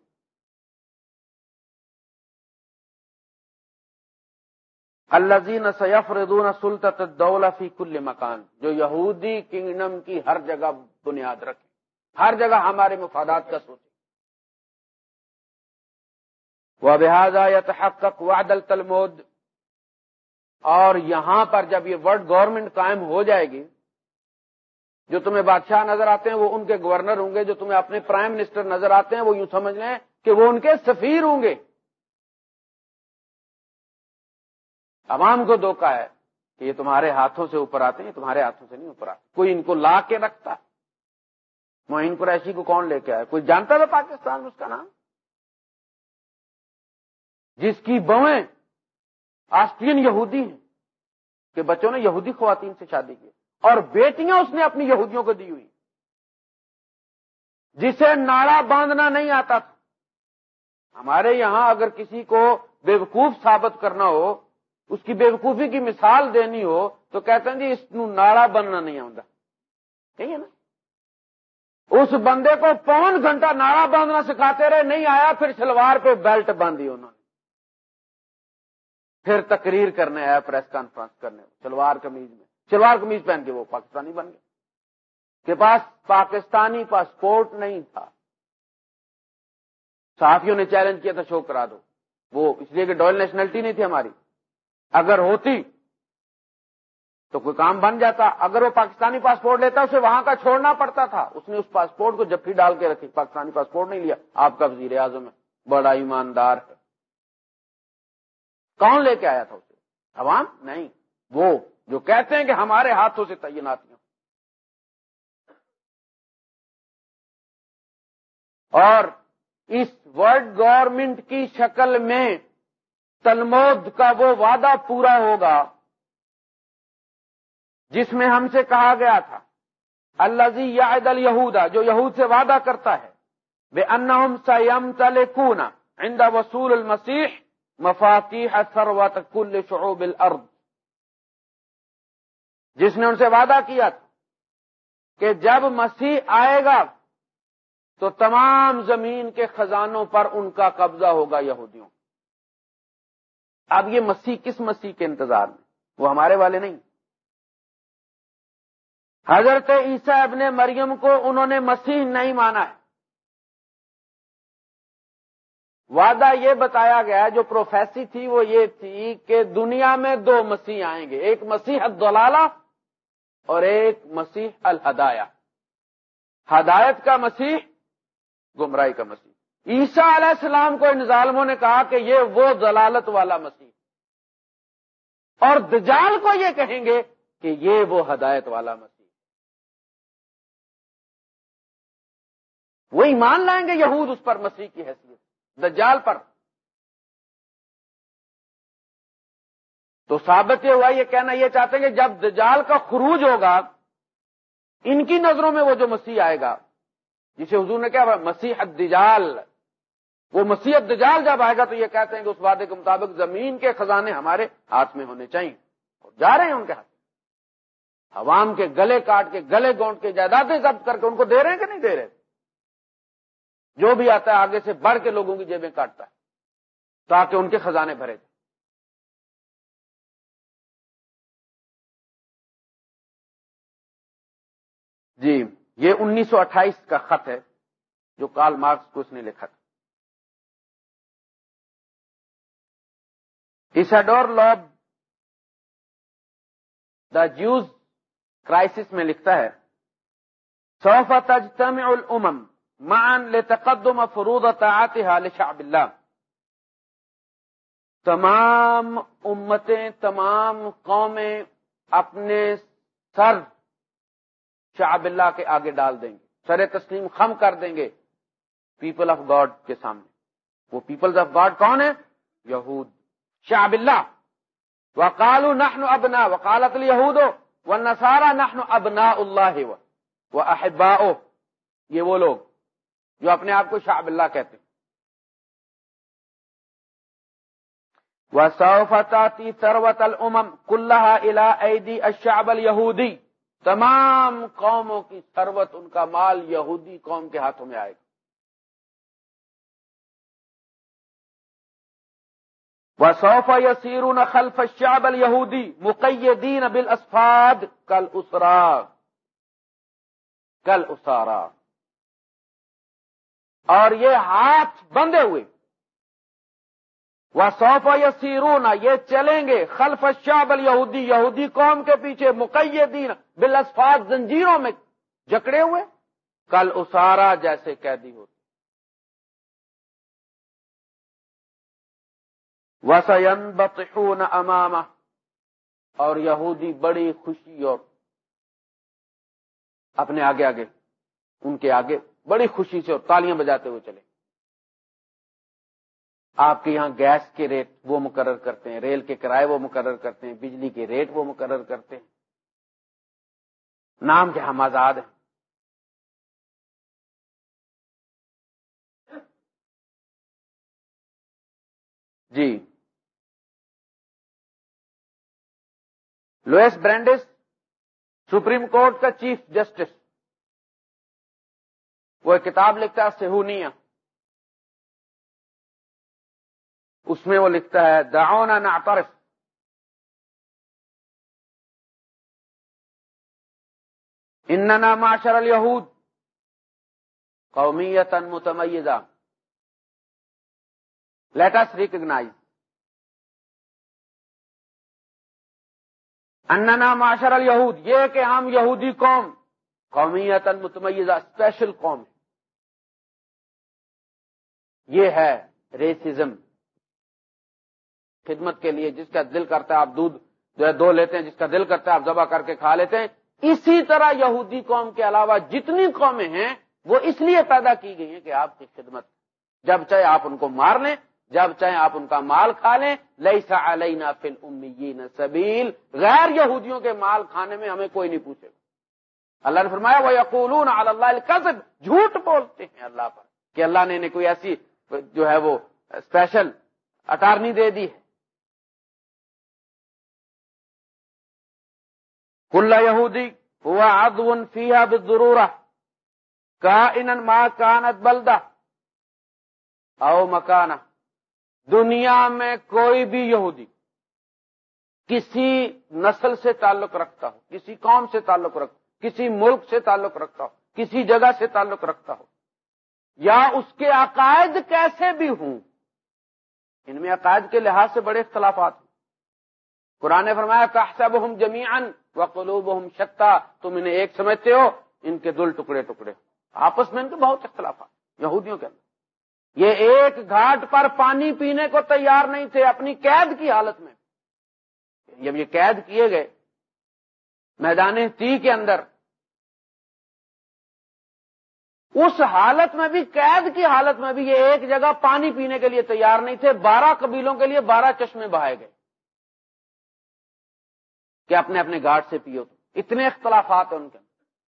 اللہ سیف ردون سلطت فی کل مکان، جو یہودی کنگڈم کی ہر جگہ بنیاد رکھے۔ ہر جگہ ہمارے مفادات کا سوچے وہ لہٰذا یا تحقق وعدل تلمود اور یہاں پر جب یہ ورلڈ گورنمنٹ قائم ہو جائے گی، جو تمہیں بادشاہ نظر آتے ہیں، وہ ان کے گورنر ہوں گے، جو تمہیں اپنے پرائم منسٹر نظر آتے ہیں، وہ یوں سمجھ لیں کہ وہ ان کے سفیر ہوں گے۔ عوام کو دھوکا ہے کہ یہ تمہارے ہاتھوں سے اوپر آتے ہیں تمہارے ہاتھوں سے نہیں اوپر آتے۔ کوئی ان کو لا کے رکھتا۔ معین قریشی کو کون لے کے آیا؟ کوئی جانتا تھا پاکستان میں اس کا نام؟ جس کی بویں آسٹرین یہودی ہیں، کہ بچوں نے یہودی خواتین سے شادی کی، اور بیٹیاں اس نے اپنی یہودیوں کو دی ہوئی۔ جسے ناڑا باندھنا نہیں آتا تھا۔ ہمارے یہاں اگر کسی کو بے وقوف ثابت کرنا ہو، اس کی بے وقوفی کی مثال دینی ہو، تو کہتے ہیں جی اس ناڑا بننا نہیں آتا۔ ٹھیک ہے نا؟ اس بندے کو پون گھنٹہ ناڑا باندھنا سکھاتے رہے، نہیں آیا، پھر شلوار پہ بیلٹ باندھی انہوں نے۔ پھر تقریر کرنے آیا پریس کانفرنس کرنے، شلوار قمیض میں۔ شلوار قمیض پہن کے وہ پاکستانی بن گئے۔ کے پاس پاکستانی پاسپورٹ نہیں تھا۔ صحافیوں نے چیلنج کیا تھا، شو کرا دو۔ وہ اس لیے کہ ڈوئل نیشنلٹی نہیں تھی ہماری۔ اگر ہوتی تو کوئی کام بن جاتا، اگر وہ پاکستانی پاسپورٹ لیتا، اسے وہاں کا چھوڑنا پڑتا تھا۔ اس نے اس پاسپورٹ کو جب ڈال کے رکھی، پاکستانی پاسپورٹ نہیں لیا۔ آپ کا وزیر اعظم ہے، بڑا ایماندار ہے۔ کون لے کے آیا تھا اسے؟ عوام؟ نہیں۔ وہ جو کہتے ہیں کہ ہمارے ہاتھوں سے تعینات اور اس ورلڈ گورنمنٹ کی شکل میں تلمود کا وہ وعدہ پورا ہوگا۔ جس میں ہم سے کہا گیا تھا اللہ زی یاد الہدا جو یہود سے وعدہ کرتا ہے بے ان سیم تل عند وصول المسیح مفاقی سروت کل شعوب الارض۔ جس نے ان سے وعدہ کیا تھا کہ جب مسیح آئے گا، تو تمام زمین کے خزانوں پر ان کا قبضہ ہوگا یہودیوں۔ اب یہ مسیح، کس مسیح کے انتظار میں؟ وہ ہمارے والے نہیں۔ حضرت عیسیٰ ابن مریم کو انہوں نے مسیح نہیں مانا ہے۔ وعدہ یہ بتایا گیا جو پروفیسی تھی وہ یہ تھی کہ دنیا میں دو مسیح آئیں گے، ایک مسیح الدلالہ اور ایک مسیح الہدایہ۔ ہدایت کا مسیح، گمراہی کا مسیح۔ عیسیٰ علیہ السلام کو ان ظالموں نے کہا کہ یہ وہ ضلالت والا مسیح۔ اور دجال کو یہ کہیں گے کہ یہ وہ ہدایت والا مسیح۔ وہ ایمان لائیں گے یہود اس پر مسیح کی حیثیت۔ دجال پر۔ تو ثابت یہ ہوا، یہ کہنا یہ چاہتے ہیں کہ جب دجال کا خروج ہوگا، ان کی نظروں میں وہ جو مسیح آئے گا، جسے حضور نے کیا مسیح دجال وہ مسیح دجال جب آئے گا تو یہ کہتے ہیں کہ اس وعدے کے مطابق زمین کے خزانے ہمارے ہاتھ میں ہونے چاہیے اور جا رہے ہیں ان کے ہاتھ عوام کے گلے کاٹ کے، گلے گونٹ کے، جائیدادیں ضبط کر کے ان کو دے رہے ہیں کہ نہیں دے رہے؟ جو بھی آتا ہے آگے سے بڑھ کے لوگوں کی جیبیں کاٹتا ہے، تاکہ ان کے خزانے بھرے جائیں۔ جی یہ انیس سو اٹھائیس کا خط ہے، جو کال مارکس کو اس نے لکھا تھا۔ اسڈور لاب دا جوز کرائسس میں لکھتا ہے سوفا تجتمع الامم مان لے تقدم فروغ لشعب اللہ۔ تمام امتیں، تمام قومیں اپنے سر شعب اللہ کے آگے ڈال دیں گے۔ سر تسلیم خم کر دیں گے۔ پیپل آف گاڈ کے سامنے۔ وہ پیپلز آف گاڈ کون ہے یہود۔ شعب اللہ۔ وقالو نحن ابنا وکالت یہود و نسارا نحن ابنا اللہ وہ احبا یہ وہ لوگ۔ جو اپنے آپ کو شاہ اللہ کہتے ہیں۔ وہ سوفتی سروت العمم کلّہ الا ایدی اشاب یہودی تمام قوموں کی سروت ان کا مال یہودی قوم کے ہاتھوں میں آئے گا۔ وہ سوفا یسیرون خلف شاب الہودی مقیدین بل اسفاد کل اسرا کل اسارا اور یہ ہاتھ بندے ہوئے۔ وہ سوفا یا سیرونا یہ چلیں گے۔ خلف شابل یہودی یہودی قوم کے پیچھے مقیدین بلاسفاظ زنجیروں میں جکڑے ہوئے۔ کل اسارا جیسے قیدی ہوتی وسین بتون امام اور یہودی بڑی خوشی اور اپنے آگے آگے، ان کے آگے۔ بڑی خوشی سے اور تالیاں بجاتے ہوئے چلے۔ آپ کے یہاں گیس کے ریٹ وہ مقرر کرتے ہیں، ریل کے کرائے وہ مقرر کرتے ہیں، بجلی کے ریٹ وہ مقرر کرتے ہیں۔ نام کے ہم آزاد ہیں۔ جی۔ لوئس برینڈس، سپریم کورٹ کا چیف جسٹس۔ وہ ایک کتاب لکھتا ہے سہونیا اس میں وہ لکھتا ہے، دعونا نعترف۔ اننا معاشر الیہود۔ قومیتا متمیزہ۔ لیٹ اس ریکگنائز اننا معاشر الیہود۔ یہ کہ ہم یہودی قوم۔ قومیت متمیزہ اسپیشل قوم۔ ہے یہ ہے ریسزم خدمت کے لیے جس کا دل کرتا ہے آپ دودھ جو ہے دو لیتے ہیں، جس کا دل کرتا ہے آپ ذبح کر کے کھا لیتے ہیں۔ اسی طرح یہودی قوم کے علاوہ جتنی قومیں ہیں، وہ اس لیے پیدا کی گئی ہیں کہ آپ کی خدمت، جب چاہے آپ ان کو مار لیں، جب چاہے آپ ان کا مال کھا لیں۔ لئی سا علینا فل امیین سبیل۔ غیر یہودیوں کے مال کھانے میں ہمیں کوئی نہیں پوچھے گا۔ اللہ نے فرمایا وہ یقولون اللہ جھوٹ بولتے ہیں اللہ پر کہ اللہ نے کوئی ایسی جو ہے وہ اسپیشل اٹارنی دے دی ہے۔ کل یہودی ہوا ادون فیحا ضرور کا ان ماں کانت بلدا او مکانا دنیا میں کوئی بھی یہودی کسی نسل سے تعلق رکھتا ہو، کسی قوم سے تعلق رکھتا ہو، کسی ملک سے تعلق رکھتا ہو، کسی جگہ سے تعلق رکھتا ہو یا اس کے عقائد کیسے بھی ہوں؟ ان میں عقائد کے لحاظ سے بڑے اختلافات ہیں۔ قرآن فرمایا کہ ہم جمیان و قلوب ہم شکتا تم انہیں ایک سمجھتے ہو، ان کے دل ٹکڑے ٹکڑے آپس میں ان کے بہت اختلافات یہودیوں کے اندر۔ یہ ایک گھاٹ پر پانی پینے کو تیار نہیں تھے، اپنی قید کی حالت میں۔ جب یہ قید کیے گئے، میدان تی کے اندر اس حالت میں بھی، قید کی حالت میں بھی یہ ایک جگہ پانی پینے کے لیے تیار نہیں تھے، بارہ قبیلوں کے لیے بارہ چشمے بہائے گئے۔ کہ اپنے اپنے گھاٹ سے پیو اتنے اختلافات ہیں ان کے۔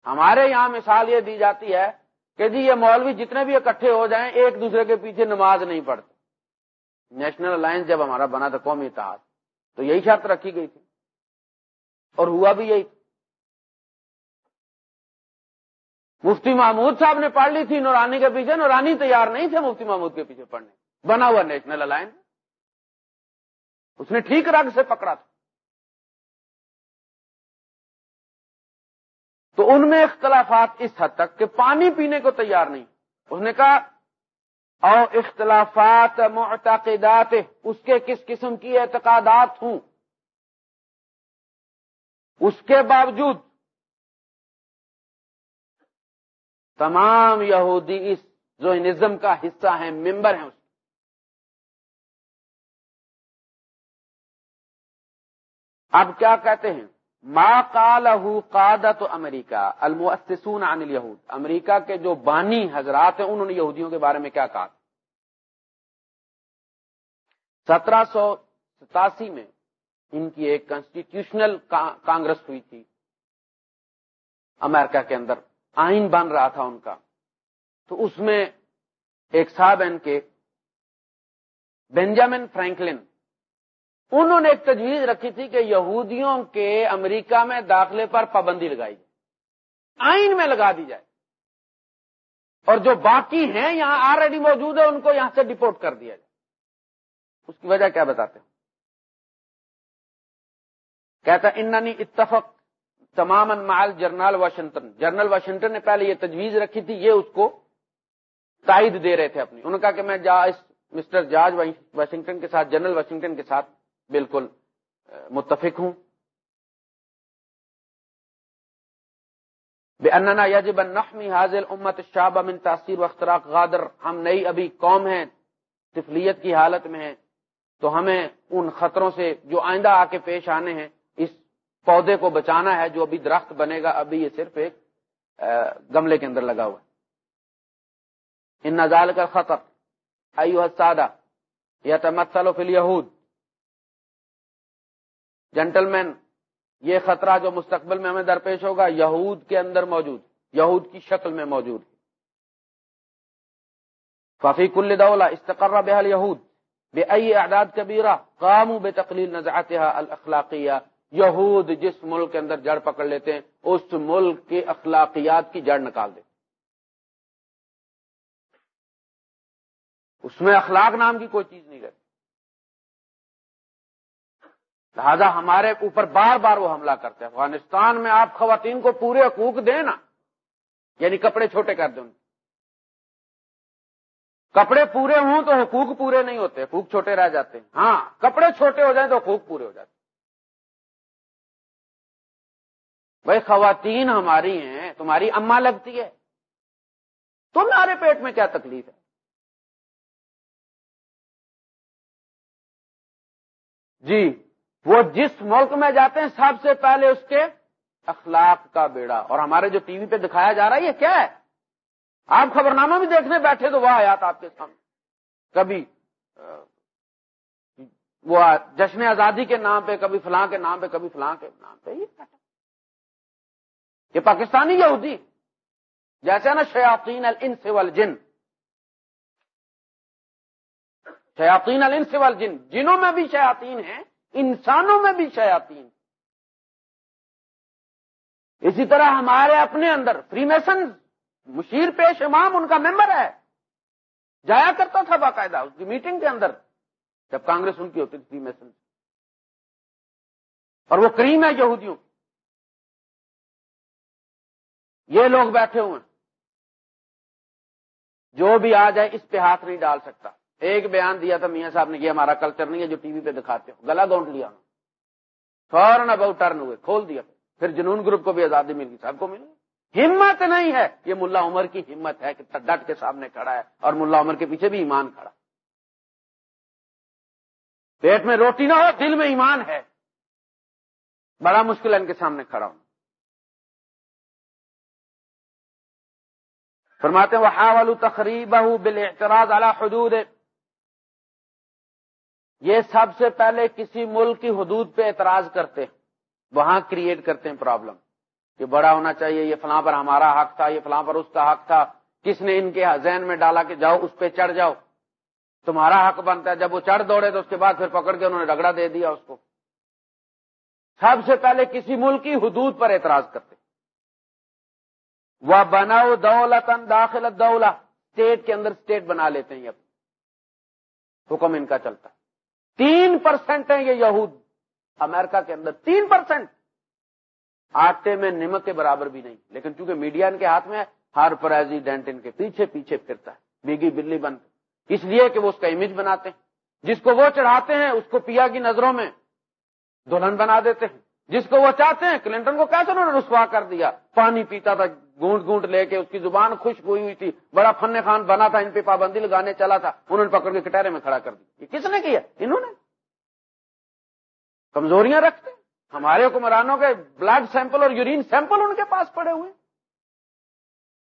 ہمارے یہاں مثال یہ دی جاتی ہے کہ جی یہ مولوی جتنے بھی اکٹھے ہو جائیں، ایک دوسرے کے پیچھے نماز نہیں پڑھتے۔ نیشنل الائنس جب ہمارا بنا تھا قومی اتحاد، تو یہی شرط رکھی گئی تھی۔ اور ہوا بھی یہی مفتی محمود صاحب نے پڑھ لی تھی، نورانی کے پیچھے، نورانی تیار نہیں تھے مفتی محمود کے پیچھے پڑھنے۔ بنا ہوا نیشنل الائنس۔ اس نے ٹھیک رنگ سے پکڑا تھا۔ تو ان میں اختلافات اس حد تک کہ پانی پینے کو تیار نہیں۔ اس نے کہا اور اختلافات معتقدات، اس کے کس قسم کی اعتقادات ہوں؟ اس کے باوجود تمام یہودی اس جو نظم کا حصہ ہیں، ممبر ہیں اس اب کیا کہتے ہیں؟ ما کال قادت امریکہ، المؤسسون عن الیہود۔ امریکہ کے جو بانی حضرات ہیں، انہوں نے یہودیوں کے بارے میں کیا کہا؟ سترہ سو ستاسی میں ان کی ایک کانسٹیٹیوشنل کانگریس ہوئی تھی امریکہ کے اندر۔ آئین بن رہا تھا ان کا۔ تو اس میں ایک صاحب ان کے بینجامن فرینکلن۔ انہوں نے ایک تجویز رکھی تھی کہ یہودیوں کے امریکہ میں داخلے پر پابندی لگائی جائے۔ آئین میں لگا دی جائے۔ اور جو باقی ہیں یہاں آلریڈی موجود ہے ان کو یہاں سے ڈپورٹ کر دیا جائے۔ اس کی وجہ کیا بتاتے ہیں کہتا اننی اتفق تمام مال جرنل واشنگٹن۔ جرنل واشنگٹن نے پہلے یہ تجویز رکھی تھی، یہ اس کو تائید دے رہے تھے اپنی۔ انہوں نے کہا کہ میں جا مسٹر جارج واشنگٹن کے ساتھ، جنرل واشنگٹن کے ساتھ بالکل متفق ہوں۔ بے اننا یجب نحمی حاضر امت شعبہ من تاثیر و اختراق غادر۔ ہم نئی ابھی قوم ہیں تفلیت کی حالت میں ہیں، تو ہمیں ان خطروں سے جو آئندہ آ کے پیش آنے ہیں پودے کو بچانا ہے جو ابھی درخت بنے گا، ابھی یہ صرف ایک گملے کے اندر لگا ہوا ہے۔ ان نزال کا خطر ایو سادہ یا تمثل فی الیہود۔ جینٹل مین یہ خطرہ جو مستقبل میں ہمیں درپیش ہوگا، یہود کے اندر موجود، یہود کی شکل میں موجود۔ ففی کل دولا استقرہ بحال یہود بے اعداد کبیرہ قامو بے تقلیل نظاط الاخلاقیہ۔ یہود جس ملک کے اندر جڑ پکڑ لیتے ہیں، اس ملک کے اخلاقیات کی جڑ نکال دیتے اس میں اخلاق نام کی کوئی چیز نہیں رہتی۔ لہذا ہمارے اوپر بار بار وہ حملہ کرتے ہیں۔ افغانستان میں آپ خواتین کو پورے حقوق دیں نا یعنی کپڑے چھوٹے کر دیں۔ کپڑے پورے ہوں تو حقوق پورے نہیں ہوتے، حقوق چھوٹے رہ جاتے ہیں۔ ہاں کپڑے چھوٹے ہو جائیں تو حقوق پورے ہو جاتے بھائی خواتین ہماری ہیں، تمہاری اما لگتی ہے۔ تمہارے پیٹ میں کیا تکلیف ہے؟ جی وہ جس ملک میں جاتے ہیں، سب سے پہلے اس کے اخلاق کا بیڑا۔ اور ہمارے جو ٹی وی پہ دکھایا جا رہا ہے، یہ کیا ہے؟ آپ خبرنامہ بھی دیکھنے بیٹھے تو وہ آیات آپ کے سامنے۔ کبھی وہ جشن آزادی کے نام پہ، کبھی فلاں کے نام پہ، کبھی فلاں کے نام پہ، یہ پاکستانی یہودی، جیسے نا شیاطین الانس والجن۔ شیاطین الانس والجن، جنوں میں بھی شیاطین ہیں، انسانوں میں بھی شیاطین۔ اسی طرح ہمارے اپنے اندر فری میسن مشیر پیش امام ان کا ممبر ہے۔ جایا کرتا تھا باقاعدہ، اس کی میٹنگ کے اندر، جب کانگریس ان کی ہوتی تھی فری میسن اور وہ کریم ہے یہودیوں۔ یہ لوگ بیٹھے ہوئے جو بھی آ جائے اس پہ ہاتھ نہیں ڈال سکتا۔ ایک بیان دیا تھا میاں صاحب نے یہ ہمارا کلچر نہیں ہے، جو ٹی وی پہ دکھاتے ہو۔ گلا گونٹ لیا فوراً اباؤٹ ٹرن ہوئے، کھول دیا۔ پھر جنون گروپ کو بھی آزادی مل گئی سب کو ملی۔ ہمت نہیں ہے۔ یہ ملا عمر کی ہمت ہے کہ ڈٹ کے سامنے کھڑا ہے اور ملا عمر کے پیچھے بھی ایمان کھڑا۔ پیٹ میں روٹی نہ ہو، دل میں ایمان ہے۔ بڑا مشکل ہے ان کے سامنے کھڑا ہوں فرماتے وہ حاول تقریب بال اعتراض اعلی حدود۔ یہ سب سے پہلے کسی ملک کی حدود پہ اعتراض کرتے ہیں، وہاں کریٹ کرتے ہیں پرابلم یہ بڑا ہونا چاہیے، یہ فلاں پر ہمارا حق تھا، یہ فلاں پر اس کا حق تھا، کس نے ان کے ذہن میں ڈالا کہ جاؤ اس پہ چڑھ جاؤ، تمہارا حق بنتا ہے، جب وہ چڑھ دوڑے تو اس کے بعد پھر پکڑ کے انہوں نے رگڑا دے دیا اس کو۔ سب سے پہلے کسی ملک کی حدود پر اعتراض کرتے وہ بناؤ دولت داخل دولا اسٹیٹ کے اندر اسٹیٹ بنا لیتے ہیں اب۔ حکم ان کا چلتا۔ تین پرسینٹ ہے یہ یہود۔ امریکہ کے اندر تین پرسینٹ آٹے میں نمک کے برابر بھی نہیں۔ لیکن چونکہ میڈیا ان کے ہاتھ میں ہر پریزیڈینٹ ان کے پیچھے پیچھے پھرتا ہے۔ بیگی بلی بند۔ اس لیے کہ وہ اس کا امیج بناتے ہیں۔ جس کو وہ چڑھاتے ہیں، اس کو پیا کی نظروں میں دلہن بنا دیتے ہیں۔ جس کو وہ چاہتے ہیں، کلنٹن کو کیسے انہوں نے رسوا کر دیا؟ پانی پیتا تھا، گونٹ گونٹ لے کے اس کی زبان خشک ہوئی ہوئی تھی۔ بڑا فن خان بنا تھا، ان پہ پابندی لگانے چلا تھا۔ انہوں نے پکڑ کے کٹہرے میں کھڑا کر دیا۔ یہ کس نے کیا؟ انہوں نے۔ کمزوریاں رکھتے ہمارے حکمرانوں کے بلڈ سیمپل اور یورین سیمپل ان کے پاس پڑے ہوئے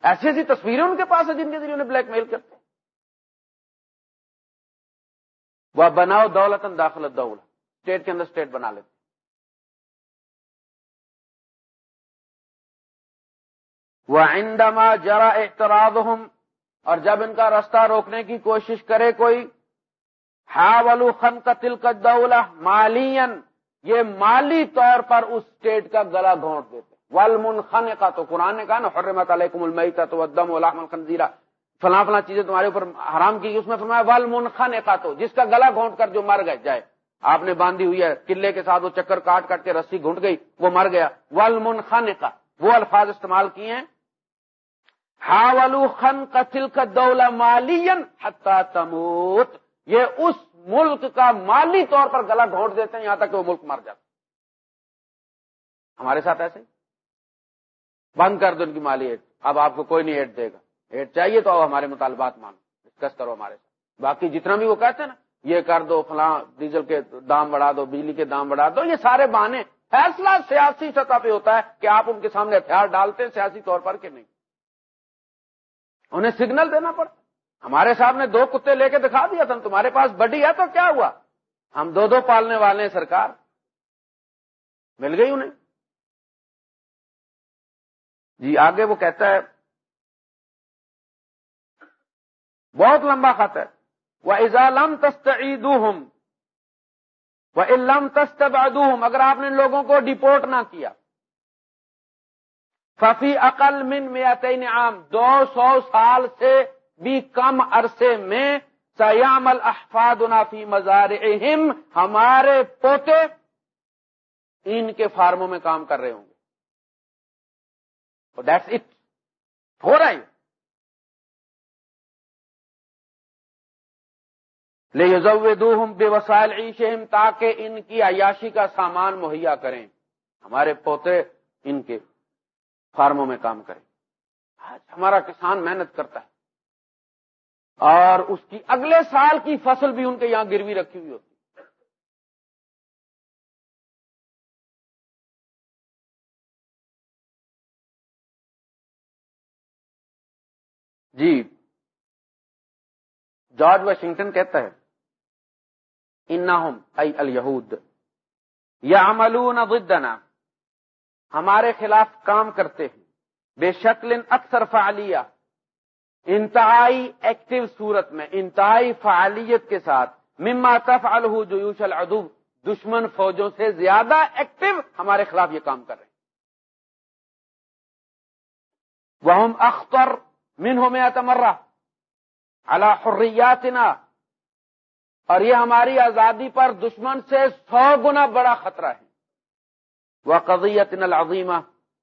ایسی ایسی تصویریں ان کے پاس ہیں جن کے ذریعے انہیں بلیک میل کرتے وہ بناؤ دولت داخلت دولت اسٹیٹ کے اندر اسٹیٹ بنا لیتے وہ جرا اعتراض اور جب ان کا رستہ روکنے کی کوشش کرے کوئی ہا ولو خن کا تل کا مالین یہ مالی طور پر اس اسٹیٹ کا گلا گھونٹ دیتے ول خن کا تو قرآن نے کہا نا، حرمت علیکم المیتا تو دم الحمل خنزیرہ فلاں فلاں چیزیں تمہارے اوپر حرام کی اس میں فرمایا ول خن کا تو جس کا گلا گھونٹ کر جو مر گئے، جائے۔ آپ نے باندھی ہوئی ہے، قلعے کے ساتھ وہ چکر کاٹ کاٹ کے رسی گھنٹ گئی، وہ مر گیا۔ ول خن کا وہ الفاظ استعمال کیے ہیں۔ ہاولو خن قتل کا دولا مالین حتا تموت. یہ اس ملک کا مالی طور پر گلا گھونٹ دیتے ہیں یہاں تک کہ وہ ملک مر جاتا ہمارے ساتھ ایسے بند کر دو ان کی مالی ایڈ۔ اب آپ کو کوئی نہیں ایڈ دے گا۔ ایڈ چاہیے تو ہمارے مطالبات مانو ڈسکس کرو ہمارے ساتھ۔ باقی جتنا بھی وہ کہتے ہیں نا، یہ کر دو، فلاں ڈیزل کے دام بڑھا دو، بجلی کے دام بڑھا دو، یہ سارے بہانے فیصلہ سیاسی سطح پہ ہوتا ہے کہ آپ ان کے سامنے ہتھیار ڈالتے ہیں سیاسی طور پر کہ نہیں۔ انہیں سگنل دینا پڑتا۔ ہمارے صاحب نے دو کتے لے کے دکھا دیا تھا، تمہارے پاس بڈی ہے تو کیا ہوا؟ ہم دو دو پالنے والے ہیں سرکار۔ مل گئی انہیں۔ جی آگے وہ کہتا ہے، بہت لمبا خط ہے۔ وہ ازالم تستعید وہ علم تستباد اگر آپ نے لوگوں کو ڈپورٹ نہ کیا ففی عقل من میاتین عام، دو سو سال سے بھی کم عرصے میں سیام الحفاظ فی مزار ہمارے پوتے ان کے فارموں میں کام کر رہے ہوں گے۔ دیٹس اٹ ہو رہا ہے۔ لے بے وسائل عیشہم تاکہ ان کی عیاشی کا سامان مہیا کریں۔ ہمارے پوتے ان کے۔ فارموں میں کام کریں آج ہمارا کسان محنت کرتا ہے۔ اور اس کی اگلے سال کی فصل بھی ان کے یہاں گروی رکھی ہوئی ہوتی۔ جی جارج واشنگٹن کہتا ہے ای الہود یا ضدنا ہمارے خلاف کام کرتے ہیں۔ بے شکل اکثر فعالیہ۔ انتہائی ایکٹیو صورت میں، انتہائی فعالیت کے ساتھ۔ مما تفعلہ جیوش العدو۔ دشمن فوجوں سے زیادہ ایکٹیو ہمارے خلاف یہ کام کر رہے ہیں۔ وہ اختر من ہو میں تمرہ اللہ حریاتنا اور یہ ہماری آزادی پر دشمن سے سو گنا بڑا خطرہ ہے۔ وہ العظیمہ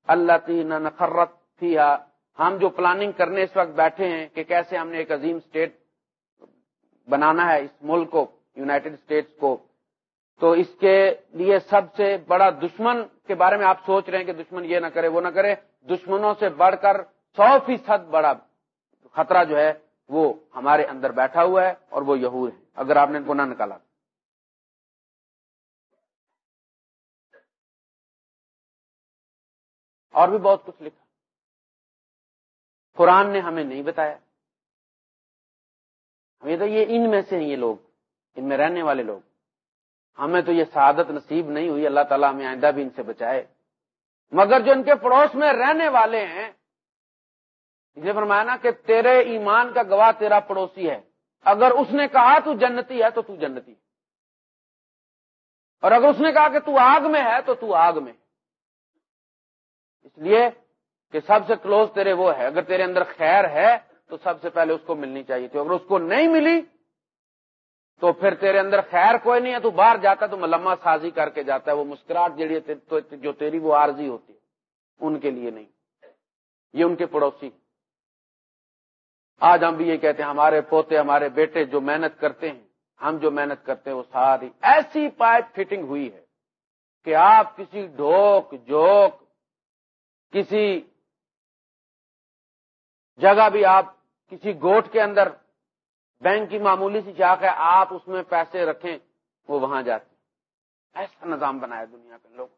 اللہ تین نخرت تھی ہم جو پلاننگ کرنے اس وقت بیٹھے ہیں کہ کیسے ہم نے ایک عظیم اسٹیٹ بنانا ہے اس ملک کو یوناٹیڈ اسٹیٹس کو۔ تو اس کے لیے سب سے بڑا دشمن کے بارے میں آپ سوچ رہے ہیں کہ دشمن یہ نہ کرے، وہ نہ کرے۔ دشمنوں سے بڑھ کر سو فیصد بڑا خطرہ جو ہے وہ ہمارے اندر بیٹھا ہوا ہے اور وہ یہود ہے اگر آپ نے ان کو نہ نکالا۔ اور بھی بہت کچھ لکھا۔ قرآن نے ہمیں نہیں بتایا۔ ہمیں تو یہ ان میں سے ہیں یہ لوگ، ان میں رہنے والے لوگ۔ ہمیں تو یہ سعادت نصیب نہیں ہوئی، اللہ تعالیٰ ہمیں آئندہ بھی ان سے بچائے۔ مگر جو ان کے پڑوس میں رہنے والے ہیں، یہ فرمایا نا کہ تیرے ایمان کا گواہ تیرا پڑوسی ہے۔ اگر اس نے کہا تو جنتی ہے تو تو جنتی ہے۔ اور اگر اس نے کہا کہ تو آگ میں ہے تو تو آگ میں۔ اس لیے کہ سب سے کلوز تیرے وہ ہے۔ اگر تیرے اندر خیر ہے، تو سب سے پہلے اس کو ملنی چاہیے۔ تھی اگر اس کو نہیں ملی، تو پھر تیرے اندر خیر کوئی نہیں ہے۔ تو باہر جاتا تو ملما سازی کر کے جاتا ہے۔ وہ مسکراہٹ جڑی جو تیری وہ عارضی ہوتی ہے۔ ان کے لیے نہیں۔ یہ ان کے پڑوسی۔ آج ہم بھی یہ کہتے ہیں، ہمارے پوتے، ہمارے بیٹے جو محنت کرتے ہیں، ہم جو محنت کرتے ہیں، وہ ساری ایسی پائپ فٹنگ ہوئی ہے کہ آپ کسی ڈھوک جوک کسی جگہ بھی آپ کسی گوٹ کے اندر بینک کی معمولی سی چاک ہے، آپ اس میں پیسے رکھیں، وہ وہاں جاتے ایسا نظام بنایا دنیا کے لوگ۔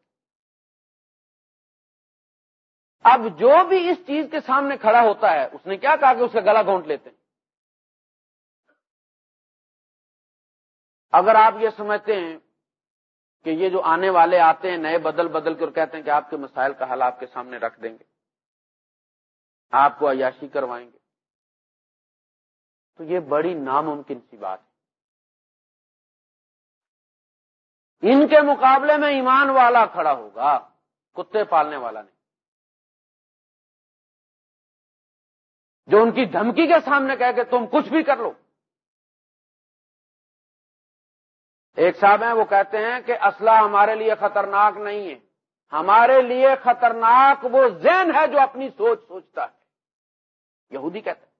اب جو بھی اس چیز کے سامنے کھڑا ہوتا ہے، اس نے کیا کہا کہ اس کا گلا گھونٹ لیتے ہیں؟ اگر آپ یہ سمجھتے ہیں کہ یہ جو آنے والے آتے ہیں نئے بدل بدل کے اور کہتے ہیں کہ آپ کے مسائل کا حل آپ کے سامنے رکھ دیں گے، آپ کو عیاشی کروائیں گے۔ تو یہ بڑی ناممکن سی بات ہے۔ ان کے مقابلے میں ایمان والا کھڑا ہوگا، کتے پالنے والا نہیں۔ جو ان کی دھمکی کے سامنے کہہ کہ تم کچھ بھی کر لو ایک صاحب ہیں، وہ کہتے ہیں کہ اسلحہ ہمارے لیے خطرناک نہیں ہے۔ ہمارے لیے خطرناک وہ ذہن ہے جو اپنی سوچ سوچتا ہے۔ یہودی کہتا ہے۔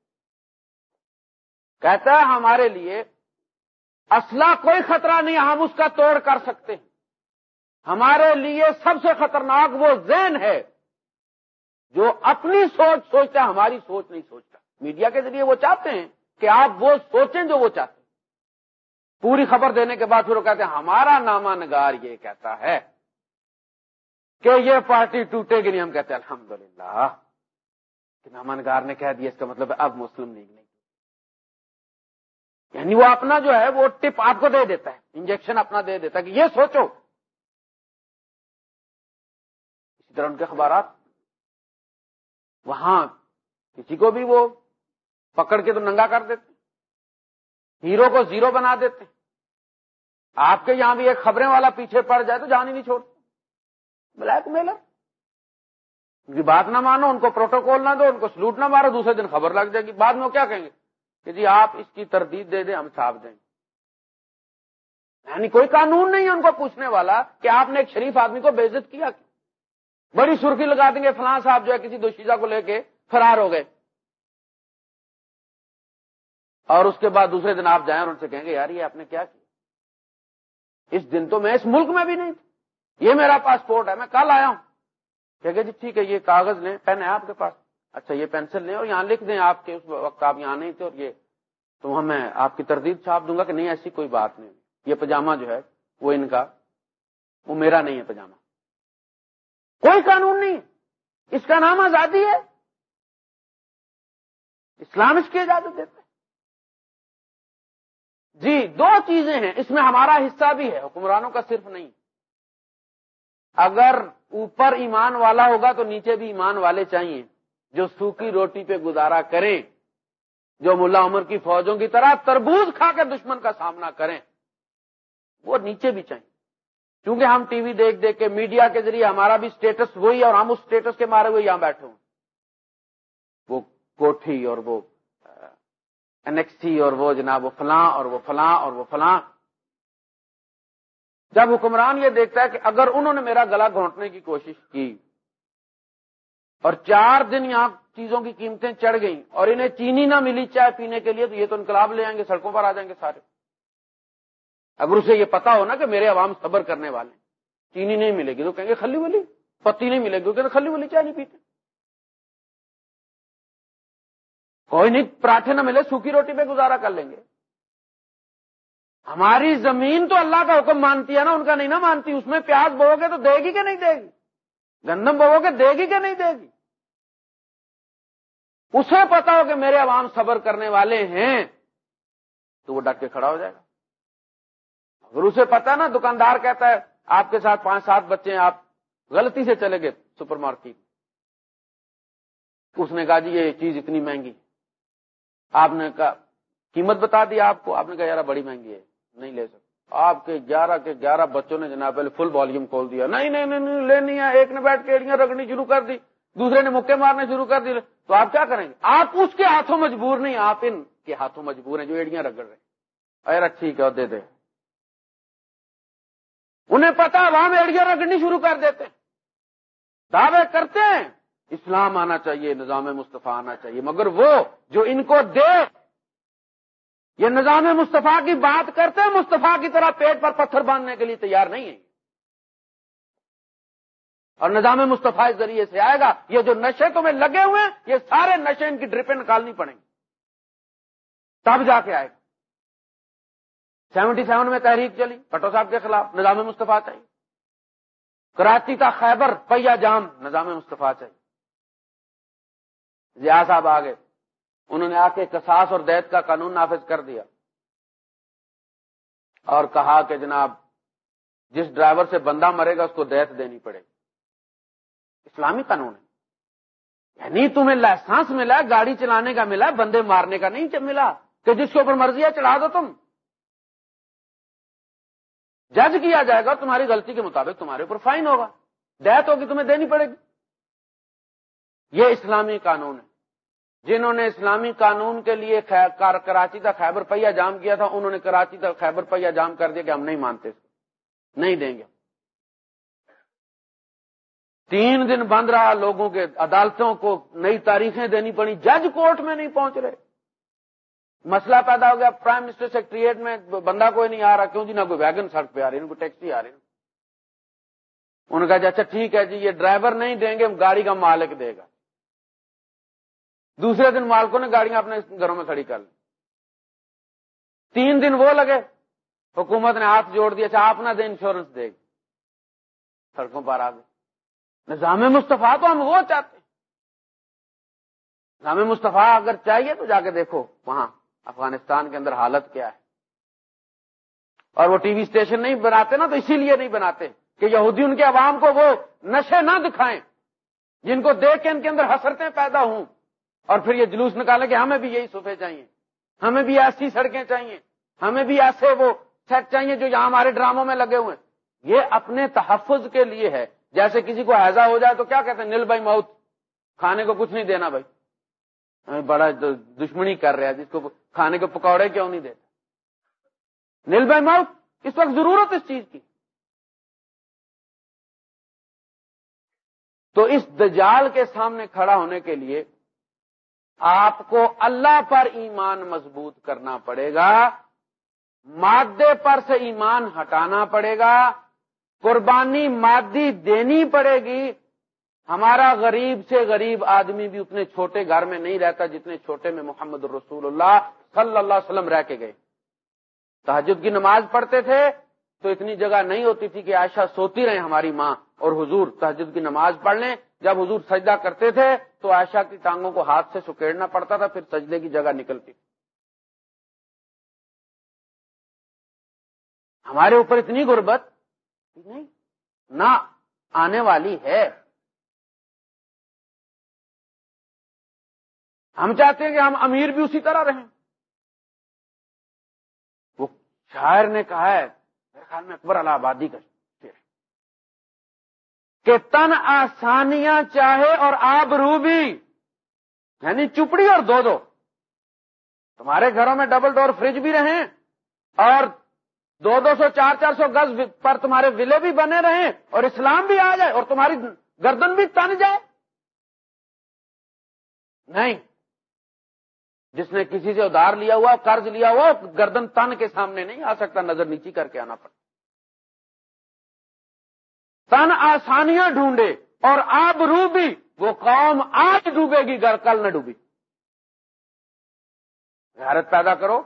کہتا ہے، ہمارے لیے اسلحہ کوئی خطرہ نہیں، ہم اس کا توڑ کر سکتے ہیں۔ ہمارے لیے سب سے خطرناک وہ ذہن ہے جو اپنی سوچ سوچتا ہے، ہماری سوچ نہیں سوچتا۔ میڈیا کے ذریعے وہ چاہتے ہیں کہ آپ وہ سوچیں جو وہ چاہتے ہیں۔ پوری خبر دینے کے بعد پھر وہ کہتے ہیں، ہمارا نامہ نگار یہ کہتا ہے کہ یہ پارٹی ٹوٹے گی نہیں۔ ہم کہتے ہیں الحمد للہ نامہ نگار نے کہہ دیا، اس کا مطلب اب مسلم لیگ نہیں۔ یعنی وہ اپنا جو ہے، وہ ٹپ آپ کو دے دیتا ہے، انجیکشن اپنا دے دیتا ہے کہ یہ سوچو۔ اسی طرح ان کے اخبارات۔ وہاں کسی کو بھی وہ پکڑ کے تو ننگا کر دیتے۔ ہیرو کو زیرو بنا دیتے ہیں۔ آپ کے یہاں بھی ایک خبریں والا پیچھے پڑ جائے تو جان ہی نہیں چھوڑتے بلیک میلر۔ ان کی بات نہ مانو، ان کو پروٹوکول نہ دو، ان کو سلوٹ نہ مارو، دوسرے دن خبر لگ جائے گی۔ بعد میں وہ کیا کہیں گے؟ کہ جی آپ اس کی تردید دے دیں، ہم چھاپ دیں۔ یعنی کوئی قانون نہیں ہے ان کو پوچھنے والا کہ آپ نے ایک شریف آدمی کو بےزت کیا۔ بڑی سرخی لگا دیں گے، فلاں صاحب جو ہے کسی دوشیزہ کو لے کے فرار ہو گئے۔ اور اس کے بعد دوسرے دن آپ جائیں اور ان سے کہیں گے، یار، یہ آپ نے کیا کیا؟ اس دن تو میں اس ملک میں بھی نہیں تھی یہ میرا پاسپورٹ ہے، میں کل آیا ہوں۔ کہ جی ٹھیک ہے، یہ کاغذ لیں، پین ہے آپ کے پاس۔ اچھا یہ پینسل لیں اور یہاں لکھ دیں آپ کے اس وقت آپ یہاں نہیں تھے اور یہ تو میں آپ کی تردید چھاپ دوں گا کہ نہیں، ایسی کوئی بات نہیں۔ یہ پجامہ جو ہے، وہ ان کا، وہ میرا نہیں ہے پجامہ۔ کوئی قانون نہیں۔ اس کا نام آزادی ہے۔ اسلام اس کی اجازت دیتے جی دو چیزیں ہیں۔ اس میں ہمارا حصہ بھی ہے، حکمرانوں کا صرف نہیں۔ اگر اوپر ایمان والا ہوگا تو نیچے بھی ایمان والے چاہیے۔ جو سوکھی روٹی پہ گزارا کریں، جو ملا عمر کی فوجوں کی طرح تربوز کھا کے دشمن کا سامنا کریں، وہ نیچے بھی چاہیے۔ کیونکہ ہم ٹی وی دیکھ دیکھ کے، میڈیا کے ذریعے ہمارا بھی سٹیٹس وہی اور ہم اس سٹیٹس کے مارے ہوئے یہاں بیٹھے ہوں وہ کوٹھی اور وہ انیکسی اور وہ جناب وہ فلاں اور وہ فلاں اور وہ فلاں۔ جب حکمران یہ دیکھتا ہے کہ اگر انہوں نے میرا گلا گھونٹنے کی کوشش کی اور چار دن یہاں چیزوں کی قیمتیں چڑھ گئیں اور انہیں چینی نہ ملی چائے پینے کے لیے تو یہ تو انقلاب لے آئیں گے، سڑکوں پر آ جائیں گے سارے۔ اگر اسے یہ پتا ہو نا کہ میرے عوام صبر کرنے والے چینی نہیں ملے گی تو کہیں گے خلی ولی، پتی نہیں ملے گی کہ خلی ولی چائے نہیں پیتے۔ کوئی نہیں، پراٹھے نہ ملے، سوکھی روٹی پہ گزارا کر لیں گے۔ ہماری زمین تو اللہ کا حکم مانتی ہے نا، ان کا نہیں نہ مانتی، اس میں پیاز بو گے تو دے گی کہ نہیں دے گی؟ گندم بو گے، دے گی کہ نہیں دے گی؟ اسے پتا ہو کہ میرے عوام صبر کرنے والے ہیں، تو وہ ڈٹ کے کھڑا ہو جائے گا۔ اگر اسے پتا نا، دکاندار کہتا ہے، آپ کے ساتھ پانچ سات بچے ہیں، آپ غلطی سے چلے گئے سپر مارکیٹ۔ اس نے کہا جی یہ چیز اتنی مہنگی۔ آپ نے کہا، قیمت بتا دی آپ کو، آپ نے کہا یار بڑی مہنگی ہے، نہیں لے سکتے۔ آپ کے گیارہ کے گیارہ بچوں نے جناب پہلے فل والیوم کھول دیا۔ نہیں نہیں نہیں لینی ہے۔ ایک نے بیٹھ کے ایڑیاں رگڑنی شروع کر دی، دوسرے نے مکے مارنے شروع کر دی۔ تو آپ کیا کریں گے؟ آپ اس کے ہاتھوں مجبور نہیں، آپ ان کے ہاتھوں مجبور ہیں جو ایڑیاں رگڑ رہے ہیں۔ ٹھیک ہے دے دے۔ انہیں پتا وہاں ایڑیاں رگڑنی شروع کر دیتے دعوے کرتے ہیں۔ اسلام آنا چاہیے، نظام مصطفیٰ آنا چاہیے، مگر وہ جو ان کو دے، یہ نظام مصطفیٰ کی بات کرتے ہیں مصطفیٰ کی طرح پیٹ پر پتھر باندھنے کے لیے تیار نہیں ہے اور نظام مصطفیٰ اس ذریعے سے آئے گا، یہ جو نشے تمہیں لگے ہوئے ہیں، یہ سارے نشے ان کی ڈرپیں نکالنی پڑیں گی۔ تب جا کے آئے۔ گا سیونٹی سیون میں تحریک چلی پٹو صاحب کے خلاف نظام مصطفیٰ چاہیے۔ کراچی کا خیبر پیا جام، نظام مصطفیٰ چاہیے۔ ضیاء صاحب آگے انہوں نے آ کے کساس اور دیت کا قانون نافذ کر دیا اور کہا کہ جناب، جس ڈرائیور سے بندہ مرے گا، اس کو دیت دینی پڑے گی۔ اسلامی قانون ہے۔ یعنی تمہیں لائسنس ملا، گاڑی چلانے کا ملا، بندے مارنے کا نہیں ملا کہ جس کے اوپر مرضی ہے چڑھا دو تم۔ جج کیا جائے گا، تمہاری غلطی کے مطابق تمہارے اوپر فائن ہوگا۔ دیت ہوگی، تمہیں دینی پڑے گی۔ یہ اسلامی قانون ہے۔ جنہوں نے اسلامی قانون کے لیے کراچی کا خیبر پہیا جام کیا تھا، انہوں نے کراچی کا خیبر پہیا جام کر دیا کہ ہم نہیں مانتے۔ نہیں دیں گے۔ تین دن بند رہا لوگوں کے عدالتوں کو، نئی تاریخیں دینی پڑی جج کورٹ میں نہیں پہنچ رہے۔ مسئلہ پیدا ہو گیا۔ پرائم منسٹر سیکٹریٹ میں بندہ کوئی نہیں آ رہا، کیوں جی؟ نہ کوئی ویگن سڑک پہ آ رہی کوئی ٹیکسی آ رہی۔ انہوں نے کہا جی اچھا ٹھیک ہے جی یہ ڈرائیور نہیں دیں گے گاڑی کا مالک دے گا۔ دوسرے دن مالکوں نے گاڑیاں اپنے گھروں میں کھڑی کر لی۔ تین دن وہ لگے۔ حکومت نے ہاتھ جوڑ دیا اچھا آپ نہ دیں انشورنس دے۔ گی سڑکوں پر آ گئے۔ نظام مصطفیٰ تو ہم وہ چاہتے ہیں۔ نظام مصطفیٰ اگر چاہیے تو جا کے دیکھو وہاں افغانستان کے اندر حالت کیا ہے۔ اور وہ ٹی وی اسٹیشن نہیں بناتے نا تو اسی لیے نہیں بناتے کہ یہودی ان کے عوام کو وہ نشے نہ دکھائیں۔ جن کو دیکھ کے ان کے اندر حسرتیں پیدا ہوں۔ اور پھر یہ جلوس نکالے کہ ہمیں بھی یہی صفحے چاہیے، ہمیں بھی ایسی سڑکیں چاہیے، ہمیں بھی ایسے وہ سیٹ چاہیے جو یہاں ہمارے ڈراموں میں لگے ہوئے ہیں۔ یہ اپنے تحفظ کے لیے ہے۔ جیسے کسی کو ایزا ہو جائے تو کیا کہتے ہیں؟ نل بھائی موت، کھانے کو کچھ نہیں دینا بھائی۔ بڑا دشمنی کر رہا ہے، جس کو کھانے کے پکوڑے کیوں نہیں دیتا نل بھائی موت، اس وقت ضرورت اس چیز کی۔ تو اس دجال کے سامنے کھڑا ہونے کے لیے آپ کو اللہ پر ایمان مضبوط کرنا پڑے گا، مادے پر سے ایمان ہٹانا پڑے گا، قربانی مادی دینی پڑے گی۔ ہمارا غریب سے غریب آدمی بھی اتنے چھوٹے گھر میں نہیں رہتا جتنے چھوٹے میں محمد رسول اللہ صلی اللہ علیہ وسلم رہ کے گئے۔ تحجد کی نماز پڑھتے تھے تو اتنی جگہ نہیں ہوتی تھی کہ عائشہ سوتی رہے ہماری ماں اور حضور تحجد کی نماز پڑھ لیں۔ جب حضور سجدہ کرتے تھے تو عائشہ کی ٹانگوں کو ہاتھ سے سکیڑنا پڑتا تھا، پھر سجدے کی جگہ نکلتی۔ ہمارے اوپر اتنی غربت نہیں، نہ آنے والی ہے۔ ہم چاہتے ہیں کہ ہم امیر بھی اسی طرح رہیں۔ وہ شاعر نے کہا ہے، میرے خیال میں اکبر الہ آبادی کا کہ تن آسانیاں چاہے اور آب رو بھی یعنی چپڑی اور دو دو۔ تمہارے گھروں میں ڈبل ڈور فریج بھی رہیں اور دو دو سو چار چار سو گز پر تمہارے ولے بھی بنے رہیں اور اسلام بھی آ جائے اور تمہاری گردن بھی تن جائے۔ نہیں۔ جس نے کسی سے ادار لیا ہوا، قرض لیا ہوا، گردن تن کے سامنے نہیں آ سکتا، نظر نیچی کر کے آنا پڑتا۔ تن آسانیاں ڈھونڈے اور آب رو بھی وہ قوم آج ڈوبے گی گر کل نہ ڈوبی۔ حیرت پیدا کرو۔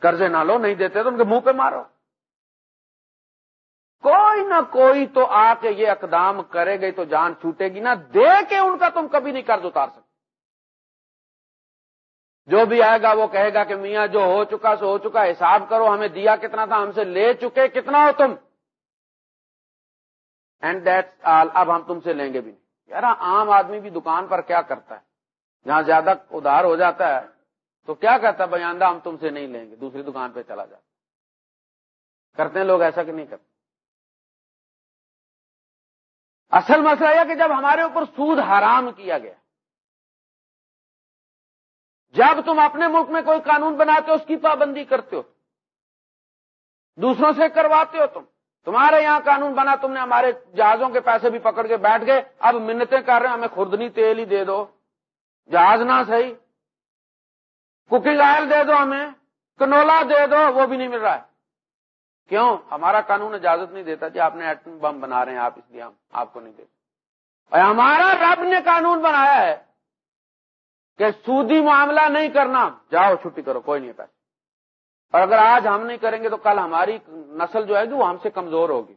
قرضے نہ لو، نہیں دیتے تو ان کے منہ پہ مارو۔ کوئی نہ کوئی تو آ کے یہ اقدام کرے گی تو جان چھوٹے گی نہ دے کے ان کا تم کبھی نہیں قرض اتار سکتے۔ جو بھی آئے گا وہ کہے گا کہ میاں جو ہو چکا سو ہو چکا، حساب کرو ہمیں دیا کتنا تھا، ہم سے لے چکے کتنا ہو تم۔ اینڈ دیٹ آل، اب ہم تم سے لیں گے بھی نہیں۔ یار عام آدمی بھی دکان پر کیا کرتا ہے؟ جہاں زیادہ ادھار ہو جاتا ہے، تو کیا کہتا ہے؟ بیاندہ ہم تم سے نہیں لیں گے، دوسری دکان پہ چلا جاتا کرتے ہیں لوگ ایسا کہ نہیں کرتے۔ اصل مسئلہ یہ کہ جب ہمارے اوپر سود حرام کیا گیا، جب تم اپنے ملک میں کوئی قانون بناتے ہو، اس کی پابندی کرتے ہو، دوسروں سے کرواتے ہو تم تمہارے یہاں قانون بنا، تم نے ہمارے جہازوں کے پیسے بھی پکڑ کے بیٹھ گئے۔ اب منتیں کر رہے ہیں، ہمیں خوردنی تیل ہی دے دو۔ جہاز نہ صحیح۔ کوکنگ آئل دے دو ہمیں، کنولا دے دو، وہ بھی نہیں مل رہا ہے۔ کیوں؟ ہمارا قانون اجازت نہیں دیتا جی آپ نے ایٹم بم بنا رہے ہیں، آپ اس لیے ہم آپ کو نہیں دیتے۔ اور ہمارا رب نے قانون بنایا ہے کہ سودی معاملہ نہیں کرنا۔ جاؤ، چھٹی کرو، کوئی نہیں پیسے۔ اور اگر آج ہم نہیں کریں گے تو کل ہماری نسل جو ہے گی وہ ہم سے کمزور ہوگی۔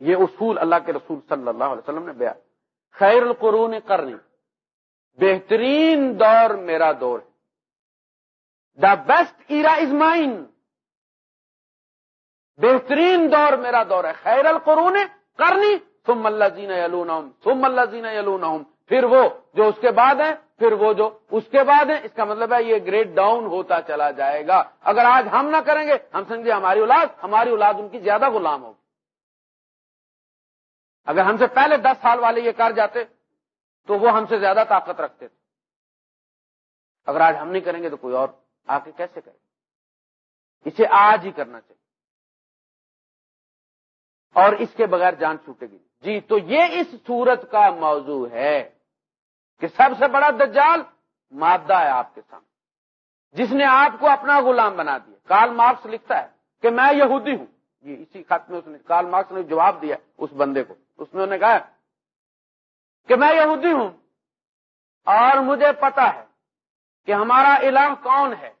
یہ اصول اللہ کے رسول صلی اللہ علیہ وسلم نے بیان۔ خیر القرون کرنی بہترین دور میرا دور ہے۔ The best era is mine بہترین دور میرا دور ہے۔ خیر القرون کرنی تم اللہ جین یلون تم اللہ جین یلون پھر وہ جو اس کے بعد ہیں پھر وہ جو اس کے بعد ہے اس کا مطلب ہے یہ گریڈ ڈاؤن ہوتا چلا جائے گا۔ اگر آج ہم نہ کریں گے، ہم سمجھے ہماری اولاد ہماری اولاد ان کی زیادہ غلام ہوگی۔ اگر ہم سے پہلے دس سال والے یہ کر جاتے، تو وہ ہم سے زیادہ طاقت رکھتے۔ تھے اگر آج ہم نہیں کریں گے تو کوئی اور آ کے کیسے کرے؟ اسے آج ہی کرنا چاہیے۔ اور اس کے بغیر جان چھوٹے گی۔ جی تو یہ اس صورت کا موضوع ہے۔ کہ سب سے بڑا دجال مادہ ہے آپ کے سامنے۔ جس نے آپ کو اپنا غلام بنا دیا۔ کارل مارکس لکھتا ہے کہ میں یہودی ہوں۔ جی اسی خط میں اس نے کارل مارکس نے جواب دیا اس بندے کو۔ اس نے کہا کہ میں یہودی ہوں اور مجھے پتا ہے کہ ہمارا الہ کون ہے۔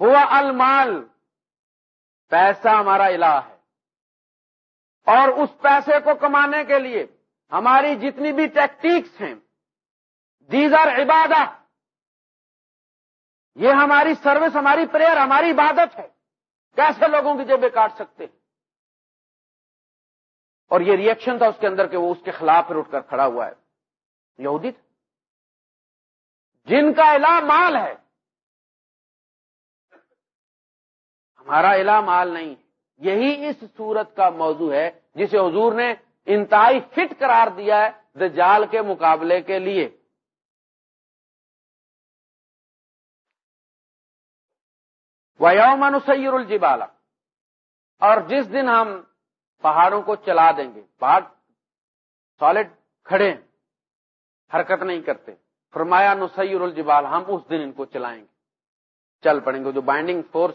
ہوا المال۔ پیسہ ہمارا الہ ہے۔ اور اس پیسے کو کمانے کے لیے ہماری جتنی بھی ٹیکٹیکس ہیں دیز آر عبادت یہ ہماری سروس ہماری پریئر ہماری عبادت ہے۔ کیسے لوگوں کی جیبیں کاٹ سکتے ہیں؟ اور یہ ریئیکشن تھا اس کے اندر کہ وہ اس کے خلاف پھر اٹھ کر کھڑا ہوا ہے۔ یہودی تھا جن کا الہ مال ہے۔ ہمارا علا مال نہیں۔ یہی اس صورت کا موضوع ہے جسے حضور نے انتہائی فٹ قرار دیا ہے دجال کے مقابلے کے لیے۔ ویومن سیر الجبالا اور جس دن ہم پہاڑوں کو چلا دیں گے پہاڑ سالڈ کھڑے ہیں حرکت نہیں کرتے۔ فرمایا نسیر الجبال، ہم اس دن ان کو چلائیں گے۔ چل پڑیں گے جو بائنڈنگ فورس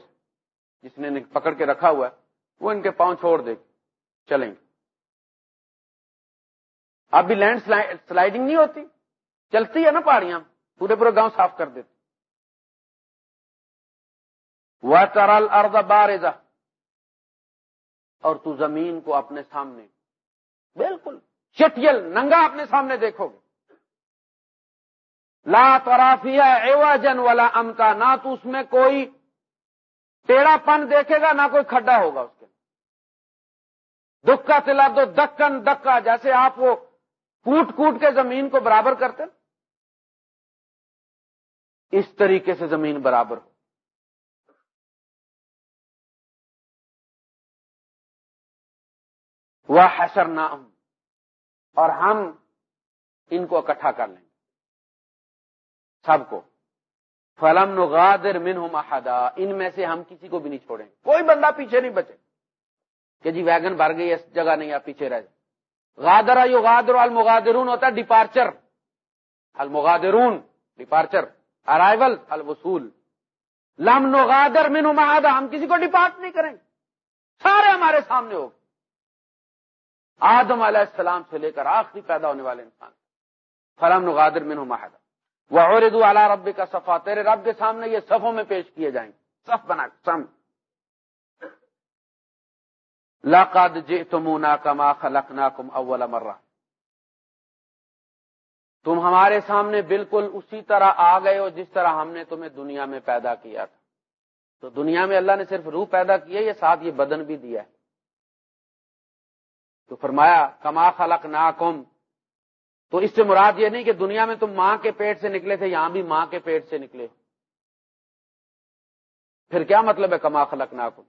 جس نے پکڑ کے رکھا ہوا ہے، وہ ان کے پاؤں چھوڑ دے چلیں گے۔ اب بھی لینڈ سلائڈنگ نہیں ہوتی۔ چلتی ہے نا پہاڑیاں، پورے پورے گاؤں صاف کر دیتے۔ وہ ترل ارد بارزا اور تو زمین کو اپنے سامنے۔ بالکل۔ چٹیل، ننگا اپنے سامنے دیکھو گے۔ لا ترافیہ ایوا جن والا امتا نہ تو اس میں کوئی ٹیڑھا پن دیکھے گا، نہ کوئی کھڈا ہوگا اس کے۔ دکا تلا دو دکن دکا، جیسے آپ وہ کوٹ کوٹ کے زمین کو برابر کرتے اس طریقے سے زمین برابر ہو۔ وہ حشر نہ اور ہم ان کو اکٹھا کر لیں گے۔ سب کو۔ فلم نغادر من محدا ان میں سے ہم کسی کو بھی نہیں چھوڑیں۔ کوئی بندہ پیچھے نہیں بچے۔ کہ جی ویگن بھر گئی اس جگہ نہیں، آپ پیچھے رہ جائے غادر یو غادر المغادرون ہوتا ہے ڈپارچر المغادرون ڈپارچر ارائیول الوصول. لم نغادر من محدا ہم کسی کو ڈپارٹ نہیں کریں سارے ہمارے سامنے ہوگا آدم علیہ السلام سے لے کر آخری پیدا ہونے والے انسان. فلم نغادر من محدا وہ اردو اعلی رب کا صفا، تیرے رب کے سامنے یہ صفوں میں پیش کیے جائیں گے. صف بنا، سم. لاقاد جی تمونا کما خلقنا کم اول مرہ تم ہمارے سامنے بالکل اسی طرح آ گئے ہو جس طرح ہم نے تمہیں دنیا میں پیدا کیا تھا۔ تو دنیا میں اللہ نے صرف روح پیدا کی ہے، یہ ساتھ یہ بدن بھی دیا ہے۔ تو فرمایا، کما خلق ناکم تو اس سے مراد یہ نہیں کہ دنیا میں تم ماں کے پیٹ سے نکلے تھے، یہاں بھی ماں کے پیٹ سے نکلے۔ پھر کیا مطلب ہے کما خلق ناکم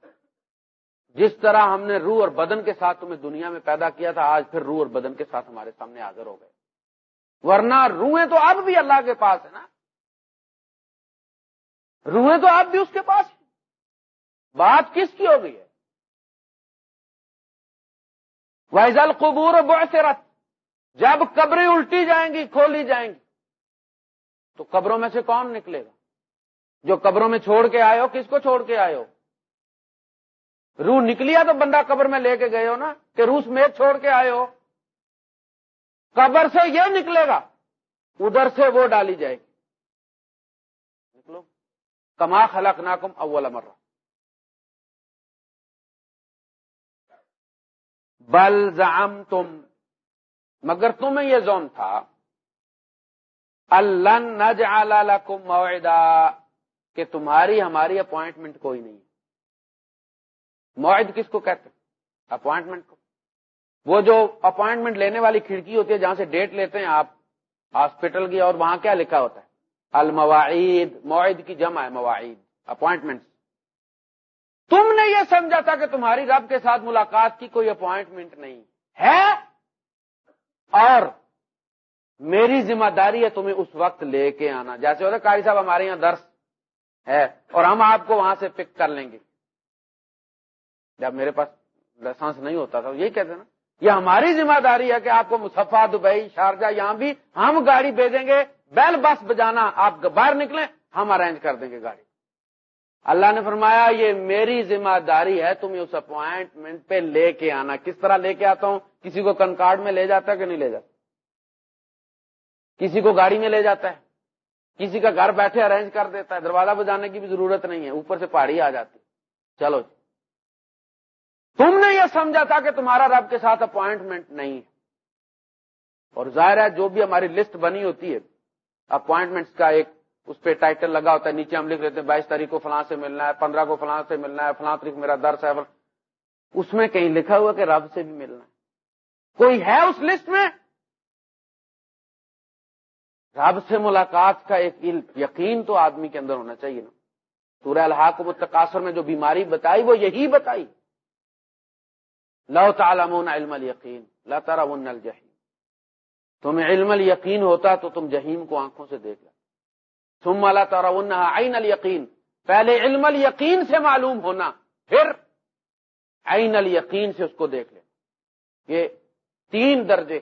جس طرح ہم نے روح اور بدن کے ساتھ تمہیں دنیا میں پیدا کیا تھا، آج پھر روح اور بدن کے ساتھ ہمارے سامنے حاضر ہو گئے۔ ورنہ روحیں تو اب بھی اللہ کے پاس ہے نا۔ روحیں تو اب بھی اس کے پاس بات کس کی ہو گئی ہے؟ وائزل قبور رت جب قبریں الٹی جائیں گی، کھولی جائیں گی۔ تو قبروں میں سے کون نکلے گا؟ جو قبروں میں چھوڑ کے آئے ہو، کس کو چھوڑ کے آئے ہو؟ روح نکلیا تو بندہ قبر میں لے کے گئے ہو نا کہ روس میں چھوڑ کے آئے ہو۔ قبر سے یہ نکلے گا، ادھر سے وہ ڈالی جائے گی۔ نکلو۔ کما خلق ناکم اول امر بل زعم تم مگر تمہیں یہ زون تھا۔ اللہ نج لکم موعدہ کہ تمہاری ہماری اپوائنٹمنٹ کوئی نہیں۔ موعد کس کو کہتے اپوائنٹمنٹ کو۔ وہ جو اپوائنٹمنٹ لینے والی کھڑکی ہوتی ہے، جہاں سے ڈیٹ لیتے ہیں، آپ ہاسپٹل کی اور وہاں کیا لکھا ہوتا ہے؟ المواعید، موعد کی جمع ہے، مواعید اپوائنٹمنٹ تم نے یہ سمجھا تھا کہ تمہاری رب کے ساتھ ملاقات کی کوئی اپوائنٹمنٹ نہیں ہے؟ اور میری ذمہ داری ہے تمہیں اس وقت لے کے آنا۔ جیسے ہوتا کاری صاحب ہمارے یہاں درس ہے اور ہم آپ کو وہاں سے پک کر لیں گے۔ جب میرے پاس لائسنس نہیں ہوتا تھا یہی کہتے نا، یہ ہماری ذمہ داری ہے کہ آپ کو مصفا دبئی، شارجہ یہاں بھی ہم گاڑی بھیجیں گے، بیل بس بجانا، آپ باہر نکلیں، ہم ارینج کر دیں گے گاڑی۔ اللہ نے فرمایا، یہ میری ذمہ داری ہے تمہیں اس اپوائنٹمنٹ پہ لے کے آنا۔ کس طرح لے کے آتا ہوں؟ کسی کو کنکارڈ میں لے جاتا ہے کہ نہیں لے جاتا؟ کسی کو گاڑی میں لے جاتا ہے؟ کسی کا گھر بیٹھے ارینج کر دیتا ہے؟ دروازہ بجانے کی بھی ضرورت نہیں ہے، اوپر سے پہاڑی آ جاتی چلو جی۔ تم نے یہ سمجھا تھا کہ تمہارا رب کے ساتھ اپوائنٹمنٹ نہیں ہے۔ اور ظاہر ہے جو بھی ہماری لسٹ بنی ہوتی ہے اپوائنٹمنٹس کا ایک اس پہ ٹائٹل لگا ہوتا ہے، نیچے ہم لکھ لیتے ہیں، بائیس تاریخ کو فلاں سے ملنا ہے، پندرہ کو فلاں سے ملنا ہے، فلاں تاریخ میرا درس ہے اس میں کہیں لکھا ہوا کہ رب سے بھی ملنا ہے۔ کوئی ہے اس لسٹ میں؟ رب سے ملاقات کا ایک علم، یقین تو آدمی کے اندر ہونا چاہیے نا۔ سورہ الحاق و تقاصر میں جو بیماری بتائی، وہ یہی بتائی۔ لو تعلمون علم الیقین لا ترون الجحیم تمہیں علم الیقین ہوتا تو تم جہیم کو آنکھوں سے دیکھ لیں ثم لا ترونها عین الیقین پہلے علم الیقین سے معلوم ہونا، پھر عین الیقین سے اس کو دیکھ لیں یہ تین درجے۔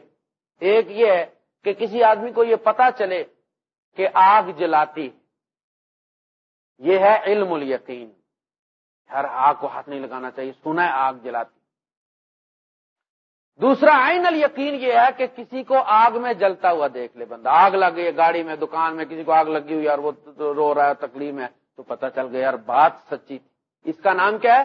ایک یہ ہے کہ کسی آدمی کو یہ پتا چلے کہ آگ جلاتی۔ یہ ہے علم الیقین ہر آگ کو ہاتھ نہیں لگانا چاہیے سنا ہے آگ جلاتی۔ دوسرا عین ال یقین یہ ہے کہ کسی کو آگ میں جلتا ہوا دیکھ لے بندہ۔ آگ لگ گئی گاڑی میں، دکان میں، کسی کو آگ لگی ہوئی یار وہ رو رہا ہے، تکلیف ہے تو پتا چل گیا یار بات سچی تھی۔ اس کا نام کیا ہے؟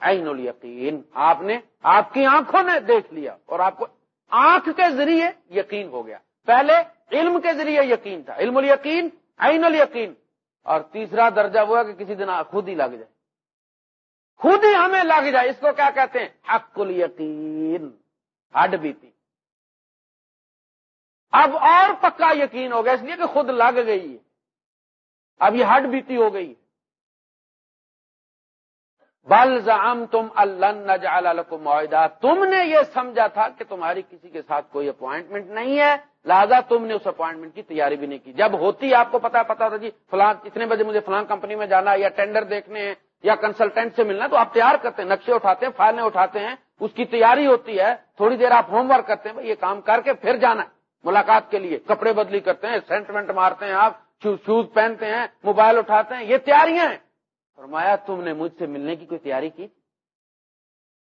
عین ال یقین آپ نے آپ کی آنکھوں نے دیکھ لیا اور آپ کو آنکھ کے ذریعے یقین ہو گیا۔ پہلے علم کے ذریعے یقین تھا۔ علم ال یقین عین ال یقین اور تیسرا درجہ وہ ہے کہ کسی دن خود ہی لگ جائے۔ خود ہی ہمیں لگ جائے۔ اس کو کیا کہتے ہیں؟ حق ال یقین ہڈ بیتی۔ اب اور پکا یقین ہو گیا، اس لیے کہ خود لگ گئی۔ ہے اب یہ ہڈ بیتی ہو گئی۔ بل زام تم اللہ معاہدہ تم نے یہ سمجھا تھا کہ تمہاری کسی کے ساتھ کوئی اپوائنٹمنٹ نہیں ہے۔ لہذا تم نے اس اپوائنٹمنٹ کی تیاری بھی نہیں کی۔ جب ہوتی آپ کو پتا پتا تھا جی فلان اتنے بجے مجھے فلان کمپنی میں جانا یا ٹینڈر دیکھنے ہیں یا کنسلٹینٹ سے ملنا تو آپ تیار کرتے ہیں، نقشے اٹھاتے ہیں، فائلیں اٹھاتے ہیں اس کی تیاری ہوتی ہے، تھوڑی دیر آپ ہوم ورک کرتے ہیں یہ کام کر کے پھر جانا ہے۔ ملاقات کے لیے کپڑے بدلی کرتے ہیں سینٹمنٹ مارتے ہیں آپ شوز پہنتے ہیں موبائل اٹھاتے ہیں، یہ تیاریاں ہیں۔ فرمایا تم نے مجھ سے ملنے کی کوئی تیاری کی؟